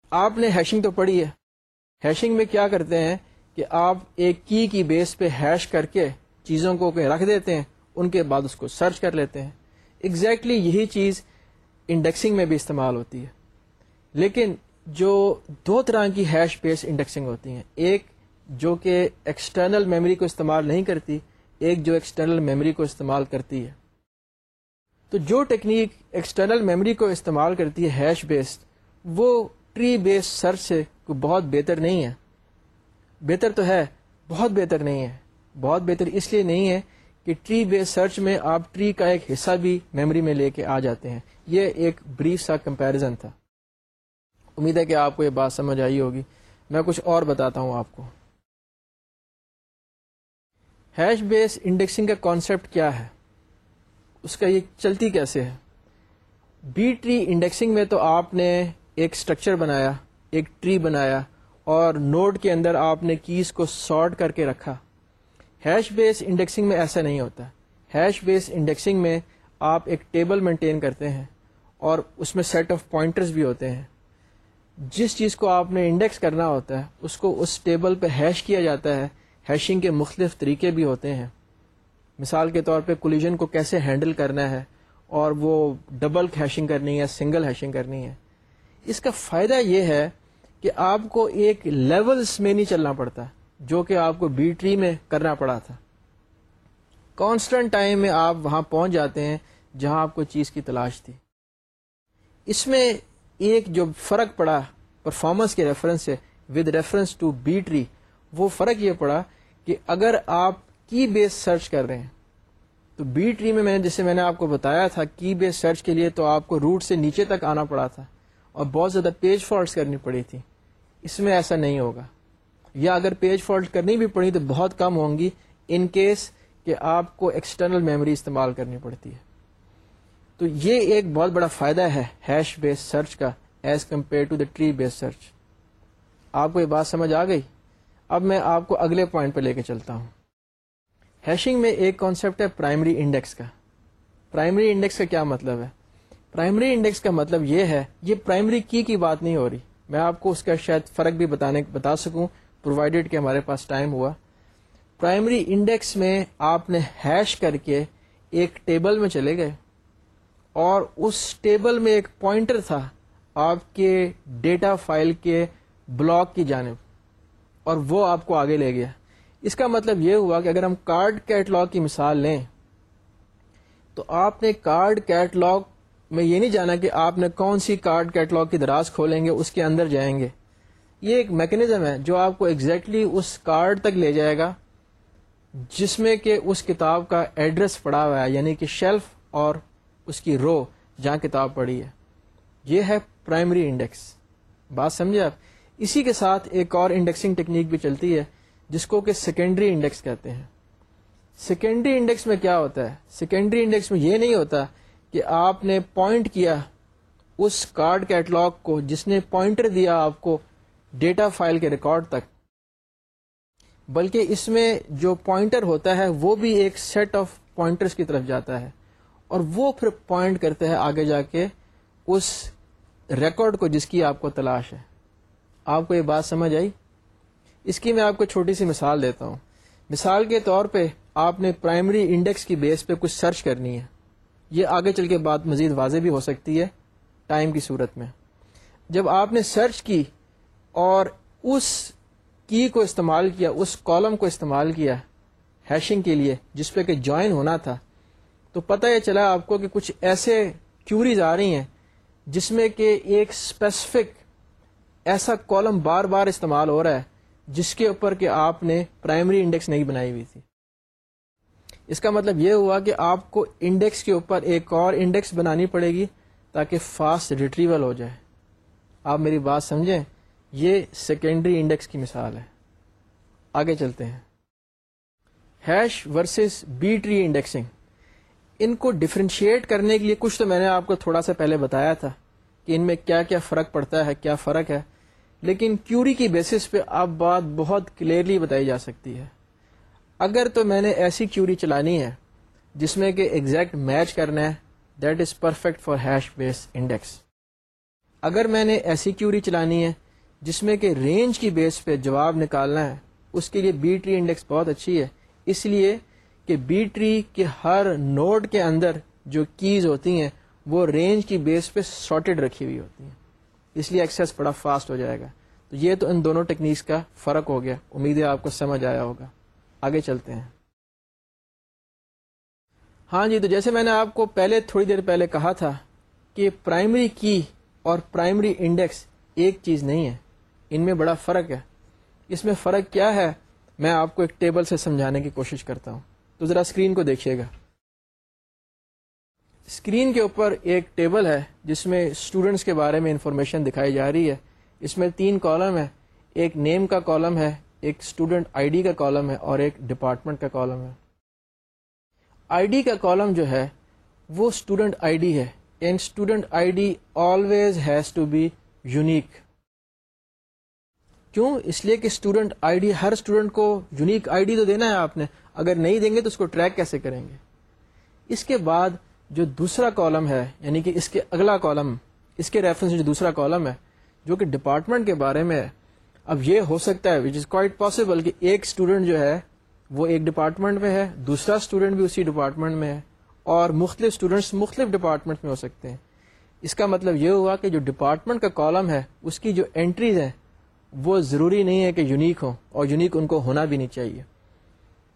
آپ نے ہیشنگ تو پڑھی ہے۔ ہیشنگ میں کیا کرتے ہیں کہ آپ ایک کی کی بیس پہ ہیش کر کے چیزوں کو رکھ دیتے ہیں، ان کے بعد اس کو سرچ کر لیتے ہیں۔ ایگزیکٹلی exactly یہی چیز انڈیکسنگ میں بھی استعمال ہوتی ہے۔ لیکن جو دو طرح کی ہیش بیس انڈیکسنگ ہوتی ہیں۔ ایک جو کہ ایکسٹرنل میموری کو استعمال نہیں کرتی، ایک جو ایکسٹرنل میموری کو استعمال کرتی ہے۔ تو جو ٹیکنیک ایکسٹرنل میموری کو استعمال کرتی ہے ہیش بیسڈ وہ ٹری بیس سرچ سے کوئی بہت بہتر نہیں ہے۔ بہتر تو ہے، بہت بہتر نہیں ہے۔ بہت بہتر اس لیے نہیں ہے کہ ٹری بیس سرچ میں آپ ٹری کا ایک حصہ بھی میموری میں لے کے آ جاتے ہیں۔ یہ ایک بریف سا کمپیرزن تھا۔ امید ہے کہ آپ کو یہ بات سمجھ آئی ہوگی۔ میں کچھ اور بتاتا ہوں آپ کو۔ ہیش بیس انڈیکسنگ کا کانسیپٹ کیا ہے؟ اس کا یہ چلتی کیسے ہے؟ بی ٹری انڈیکسنگ میں تو آپ نے ایک اسٹرکچر بنایا، ایک ٹری بنایا اور نوڈ کے اندر آپ نے کیز کو سارٹ کر کے رکھا۔ ہیش بیس انڈیکسنگ میں ایسا نہیں ہوتا۔ ہیش بیس انڈیکسنگ میں آپ ایک ٹیبل مینٹین کرتے ہیں اور اس میں سیٹ آف پوائنٹرز بھی ہوتے ہیں۔ جس چیز کو آپ نے انڈیکس کرنا ہوتا ہے، اس کو اس ٹیبل پہ ہیش کیا جاتا ہے۔ ہیشنگ کے مختلف طریقے بھی ہوتے ہیں۔ مثال کے طور پہ کولیجن کو کیسے ہینڈل کرنا ہے، اور وہ ڈبل ہیشنگ کرنی ہے سنگل ہیشنگ کرنی ہے۔ اس کا فائدہ یہ ہے کہ آپ کو ایک لیولس میں نہیں چلنا پڑتا، جو کہ آپ کو بی ٹری میں کرنا پڑا تھا۔ کانسٹنٹ ٹائم میں آپ وہاں پہنچ جاتے ہیں جہاں آپ کو چیز کی تلاش تھی۔ اس میں ایک جو فرق پڑا پرفارمنس کے ریفرنس سے with reference to B tree وہ فرق یہ پڑا کہ اگر آپ کی بیس سرچ کر رہے ہیں، تو بی ٹری میں میں نے جیسے میں نے آپ کو بتایا تھا کی بیس سرچ کے لیے تو آپ کو روٹ سے نیچے تک آنا پڑا تھا اور بہت زیادہ پیج فالٹس کرنی پڑی تھی۔ اس میں ایسا نہیں ہوگا۔ یا اگر پیج فالٹ کرنی بھی پڑی تو بہت کم ہوں گی ان کیس کہ آپ کو ایکسٹرنل میموری استعمال کرنی پڑتی ہے۔ تو یہ ایک بہت بڑا فائدہ ہے ہیش بیس سرچ کا as compare to the tree base search آپ کو یہ بات سمجھ آ گئی؟ اب میں آپ کو اگلے پوائنٹ پہ لے کے چلتا ہوں۔ ہیشنگ میں ایک کانسیپٹ ہے پرائمری انڈیکس کا۔ پرائمری انڈیکس کا کیا مطلب ہے؟ پرائمری انڈیکس کا مطلب یہ ہے، یہ پرائمری کی کی بات نہیں ہو رہی۔ میں آپ کو اس کا شاید فرق بھی بتانے، بتا سکوں پرووائڈیڈ کہ ہمارے پاس ٹائم ہوا۔ پرائمری انڈیکس میں آپ نے ہیش کر کے ایک ٹیبل میں چلے گئے۔ اور اس ٹیبل میں ایک پوائنٹر تھا آپ کے ڈیٹا فائل کے بلاک کی جانب اور وہ آپ کو آگے لے گیا۔ اس کا مطلب یہ ہوا کہ اگر ہم کارڈ کیٹلاگ کی مثال لیں تو آپ نے کارڈ کیٹلاگ میں یہ نہیں جانا کہ آپ نے کون سی کارڈ کیٹلاگ کی دراز کھولیں گے، اس کے اندر جائیں گے۔ یہ ایک میکنزم ہے جو آپ کو ایگزیکٹلی exactly اس کارڈ تک لے جائے گا جس میں کہ اس کتاب کا ایڈریس پڑا ہوا ہے یعنی کہ شیلف اور اس کی رو جہاں کتاب پڑی ہے۔ یہ ہے پرائمری انڈیکس بات سمجھے آپ؟ اسی کے ساتھ ایک اور انڈیکسنگ ٹیکنیک بھی چلتی ہے، جس کو کہ سیکنڈری انڈیکس کہتے ہیں۔ سیکنڈری انڈیکس میں کیا ہوتا ہے؟ سیکنڈری انڈیکس میں یہ نہیں ہوتا کہ آپ نے پوائنٹ کیا اس کارڈ کیٹلاگ کو، جس نے پوائنٹر دیا آپ کو ڈیٹا فائل کے ریکارڈ تک۔ بلکہ اس میں جو پوائنٹر ہوتا ہے، وہ بھی ایک سیٹ آف پوائنٹرس کی طرف جاتا ہے۔ اور وہ پھر پوائنٹ کرتے ہیں آگے جا کے اس ریکارڈ کو جس کی آپ کو تلاش ہے۔ آپ کو یہ بات سمجھ آئی؟ اس کی میں آپ کو چھوٹی سی مثال دیتا ہوں۔ مثال کے طور پہ آپ نے پرائمری انڈیکس کی بیس پہ کچھ سرچ کرنی ہے۔ یہ آگے چل کے بات مزید واضح بھی ہو سکتی ہے ٹائم کی صورت میں۔ جب آپ نے سرچ کی اور اس کی کو استعمال کیا، اس کالم کو استعمال کیا ہیشنگ کے لیے، جس پہ کہ جوائن ہونا تھا تو پتہ یہ چلا آپ کو کہ کچھ ایسے کیوریز آ رہی ہیں جس میں کہ ایک اسپیسیفک ایسا کالم بار بار استعمال ہو رہا ہے جس کے اوپر کہ آپ نے پرائمری انڈیکس نہیں بنائی ہوئی تھی۔ اس کا مطلب یہ ہوا کہ آپ کو انڈیکس کے اوپر ایک اور انڈیکس بنانی پڑے گی تاکہ فاسٹ ریٹریول ہو جائے۔ آپ میری بات سمجھیں؟ یہ سیکنڈری انڈیکس کی مثال ہے۔ آگے چلتے ہیں۔ Hash versus B tree indexing ان کو ڈفرینشیٹ کرنے کے لیے کچھ تو میں نے آپ کو تھوڑا سا پہلے بتایا تھا کہ ان میں کیا کیا فرق پڑتا ہے، کیا فرق ہے۔ لیکن کیوری کی بیسس پہ اب بات بہت کلیئرلی بتائی جا سکتی ہے۔ اگر تو میں نے ایسی کیوری چلانی ہے جس میں کہ ایگزیکٹ میچ کرنا ہے that is perfect for hash base index اگر میں نے ایسی کیوری چلانی ہے جس میں کہ رینج کی بیس پہ جواب نکالنا ہے، اس کے لیے بی ٹری انڈیکس بہت اچھی ہے۔ اس لیے کہ بی ٹری کے ہر نوڈ کے اندر جو کیز ہوتی ہیں، وہ رینج کی بیس پہ سارٹیڈ رکھی ہوئی ہوتی ہیں۔ اس لیے ایکسیس بڑا فاسٹ ہو جائے گا۔ تو یہ تو ان دونوں ٹیکنیکس کا فرق ہو گیا۔ امید ہے آپ کو سمجھ آیا ہوگا۔ آگے چلتے ہیں۔ ہاں جی تو جیسے میں نے آپ کو پہلے تھوڑی دیر پہلے کہا تھا کہ پرائمری کی اور پرائمری انڈیکس ایک چیز نہیں ہے۔ ان میں بڑا فرق ہے۔ اس میں فرق کیا ہے، میں آپ کو ایک ٹیبل سے سمجھانے کی کوشش کرتا ہوں۔ تو ذرا اسکرین کو دیکھیے گا۔ اسکرین کے اوپر ایک ٹیبل ہے، جس میں اسٹوڈینٹس کے بارے میں انفارمیشن دکھائی جا رہی ہے۔ اس میں تین کالم ہے ایک نیم کا کالم ہے، ایک اسٹوڈنٹ آئی ڈی کا کالم ہے اور ایک ڈپارٹمنٹ کا کالم ہے۔ آئی ڈی کا کالم جو ہے، وہ اسٹوڈنٹ آئی ڈی ہے۔ And student I D always has to be unique کیوں؟ اس لیے کہ اسٹوڈنٹ آئی ڈی ہر اسٹوڈنٹ کو یونیک آئی ڈی تو دینا ہے آپ نے۔ اگر نہیں دیں گے تو اس کو ٹریک کیسے کریں گے؟ اس کے بعد جو دوسرا کالم ہے یعنی کہ اس کے اگلا کالم اس کے ریفرنس جو دوسرا کالم ہے، جو کہ ڈپارٹمنٹ کے بارے میں ہے، اب یہ ہو سکتا ہے وچ از کوائٹ پاسبل کہ ایک اسٹوڈنٹ جو ہے، وہ ایک ڈپارٹمنٹ میں ہے، دوسرا اسٹوڈنٹ بھی اسی ڈپارٹمنٹ میں ہے، اور مختلف اسٹوڈنٹس مختلف ڈپارٹمنٹ میں ہو سکتے ہیں۔ اس کا مطلب یہ ہوا کہ جو ڈپارٹمنٹ کا کالم ہے، اس کی جو انٹریز ہیں، وہ ضروری نہیں ہے کہ یونیک ہو اور یونیک ان کو ہونا بھی نہیں چاہیے۔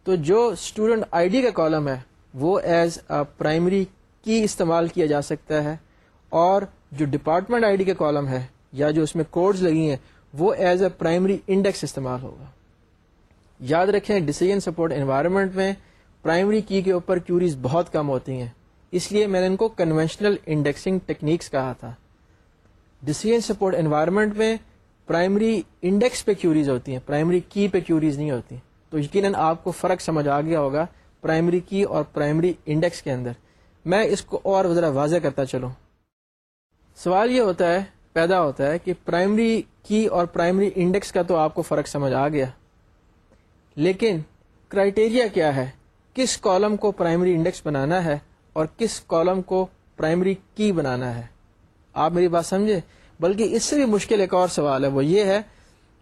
تو جو اسٹوڈنٹ آئی ڈی کا کالم ہے، وہ ایز پرائمری کی استعمال کیا جا سکتا ہے اور جو ڈپارٹمنٹ آئی ڈی کا کالم ہے یا جو اس میں کوڈز لگی ہیں، وہ ایز اے پرائمری انڈیکس استعمال ہوگا۔ یاد رکھیں ڈسیزن سپورٹ انوائرمنٹ میں پرائمری کی کے اوپر کیوریز بہت کم ہوتی ہیں، اس لیے میں نے ان کو کنوینشنل انڈیکسنگ ٹیکنیکس کہا تھا۔ ڈسیزن سپورٹ انوائرمنٹ میں پرائمری انڈیکس پہ کیوریز ہوتی ہیں پرائمری کی پہ کیوریز نہیں ہوتی۔ تو یقیناً آپ کو فرق سمجھ آ گیا ہوگا پرائمری کی اور پرائمری انڈیکس کے اندر۔ میں اس کو اور ذرا واضح کرتا چلوں۔ سوال یہ ہوتا ہے، پیدا ہوتا ہے کہ پرائمری کی اور پرائمری انڈیکس کا تو آپ کو فرق سمجھ آ گیا۔ لیکن کرائٹیریا کیا ہے؟ کس کالم کو پرائمری انڈیکس بنانا ہے اور کس کالم کو پرائمری کی بنانا ہے؟ آپ میری بات سمجھے؟ بلکہ اس سے بھی مشکل ایک اور سوال ہے، وہ یہ ہے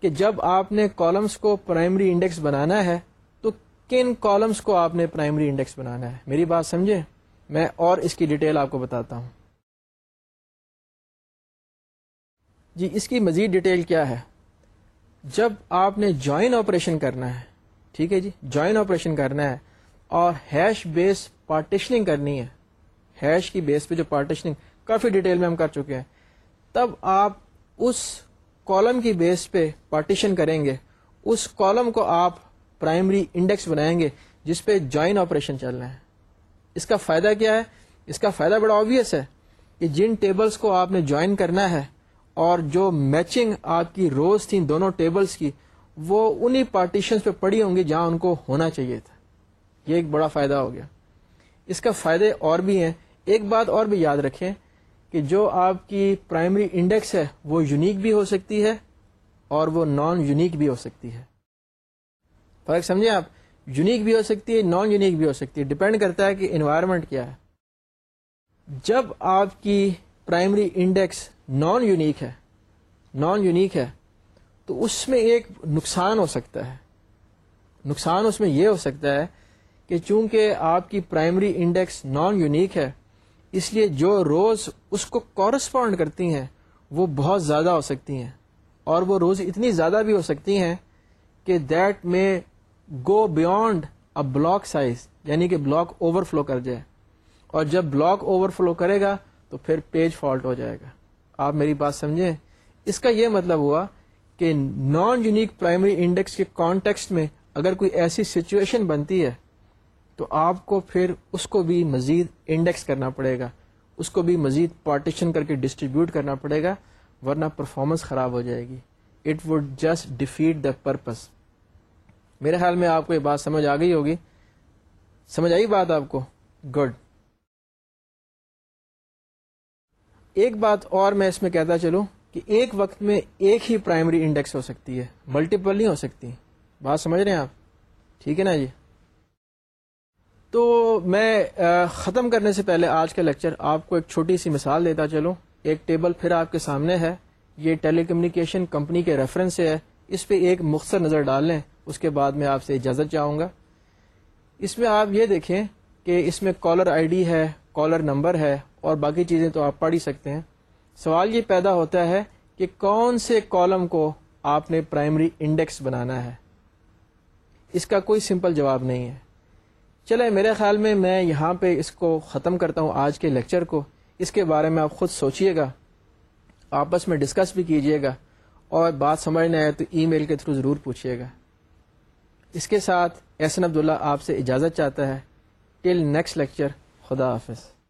کہ جب آپ نے کالمس کو پرائمری انڈیکس بنانا ہے، تو کن کالمس کو آپ نے پرائمری انڈیکس بنانا ہے؟ میری بات سمجھے؟ میں اور اس کی ڈیٹیل آپ کو بتاتا ہوں۔ جی اس کی مزید ڈیٹیل کیا ہے؟ جب آپ نے جوائن آپریشن کرنا ہے، ٹھیک ہے جی جوائن آپریشن کرنا ہے اور ہیش بیس پارٹیشننگ کرنی ہے ہیش کی بیس پہ جو پارٹیشننگ کافی ڈیٹیل میں ہم کر چکے ہیں، تب آپ اس کالم کی بیس پہ پارٹیشن کریں گے، اس کالم کو آپ پرائمری انڈیکس بنائیں گے، جس پہ جوائن آپریشن چل رہا ہے۔ اس کا فائدہ کیا ہے؟ اس کا فائدہ بڑا آبیس ہے کہ جن ٹیبلز کو آپ نے جوائن کرنا ہے اور جو میچنگ آپ کی روز تھیں دونوں ٹیبلز کی، وہ انہی پارٹیشنز پہ پڑی ہوں گی جہاں ان کو ہونا چاہیے تھا۔ یہ ایک بڑا فائدہ ہو گیا۔ اس کا فائدے اور بھی ہیں۔ ایک بات اور بھی یاد رکھیں کہ جو آپ کی پرائمری انڈیکس ہے، وہ یونیک بھی ہو سکتی ہے اور وہ نان یونیک بھی ہو سکتی ہے۔ فرق سمجھے آپ؟ یونیک بھی ہو سکتی ہے نان یونیک بھی ہو سکتی ہے۔ ڈپینڈ کرتا ہے کہ انوائرمنٹ کیا ہے۔ جب آپ کی پرائمری انڈیکس نان یونیک ہے نان یونیک ہے، تو اس میں ایک نقصان ہو سکتا ہے۔ نقصان اس میں یہ ہو سکتا ہے کہ چونکہ آپ کی پرائمری انڈیکس نان یونیک ہے اس لیے جو روز اس کو کورسپونڈ کرتی ہیں، وہ بہت زیادہ ہو سکتی ہیں۔ اور وہ روز اتنی زیادہ بھی ہو سکتی ہیں کہ that may go beyond a block size یعنی کہ بلاک اوور فلو کر جائے۔ اور جب بلاک اوور فلو کرے گا، تو پھر پیج فالٹ ہو جائے گا۔ آپ میری بات سمجھیں؟ اس کا یہ مطلب ہوا کہ نان یونیک پرائمری انڈیکس کے کانٹیکسٹ میں اگر کوئی ایسی سچویشن بنتی ہے تو آپ کو پھر اس کو بھی مزید انڈیکس کرنا پڑے گا۔ اس کو بھی مزید پارٹیشن کر کے ڈسٹریبیوٹ کرنا پڑے گا، ورنہ پرفارمنس خراب ہو جائے گی۔ It would just defeat the purpose میرے خیال میں آپ کو یہ بات سمجھ آ گئی ہوگی۔ سمجھ آئی بات آپ کو؟ گڈ ایک بات اور میں اس میں کہتا چلوں کہ ایک وقت میں ایک ہی پرائمری انڈیکس ہو سکتی ہے ملٹیپل نہیں ہو سکتی۔ بات سمجھ رہے ہیں آپ؟ ٹھیک ہے نا جی؟ تو میں ختم کرنے سے پہلے آج کا لیکچر آپ کو ایک چھوٹی سی مثال دیتا چلوں۔ ایک ٹیبل پھر آپ کے سامنے ہے۔ یہ ٹیلی کمیونیکیشن کمپنی کے ریفرنس سے ہے۔ اس پہ ایک مختصر نظر ڈال لیں۔ اس کے بعد میں آپ سے اجازت چاہوں گا۔ اس میں آپ یہ دیکھیں کہ اس میں کالر آئی ڈی ہے، کالر نمبر ہے اور باقی چیزیں تو آپ پڑھ ہی سکتے ہیں۔ سوال یہ پیدا ہوتا ہے کہ کون سے کالم کو آپ نے پرائمری انڈیکس بنانا ہے؟ اس کا کوئی سمپل جواب نہیں ہے۔ چلے میرے خیال میں میں یہاں پہ اس کو ختم کرتا ہوں آج کے لیکچر کو۔ اس کے بارے میں آپ خود سوچئے گا۔ آپس میں ڈسکس بھی کیجیے گا۔ اور بات سمجھنا آئے تو ای میل کے تھرو ضرور پوچھیے گا۔ اس کے ساتھ احسن عبداللہ آپ سے اجازت چاہتا ہے۔ ٹل نیکسٹ لیکچر خدا حافظ۔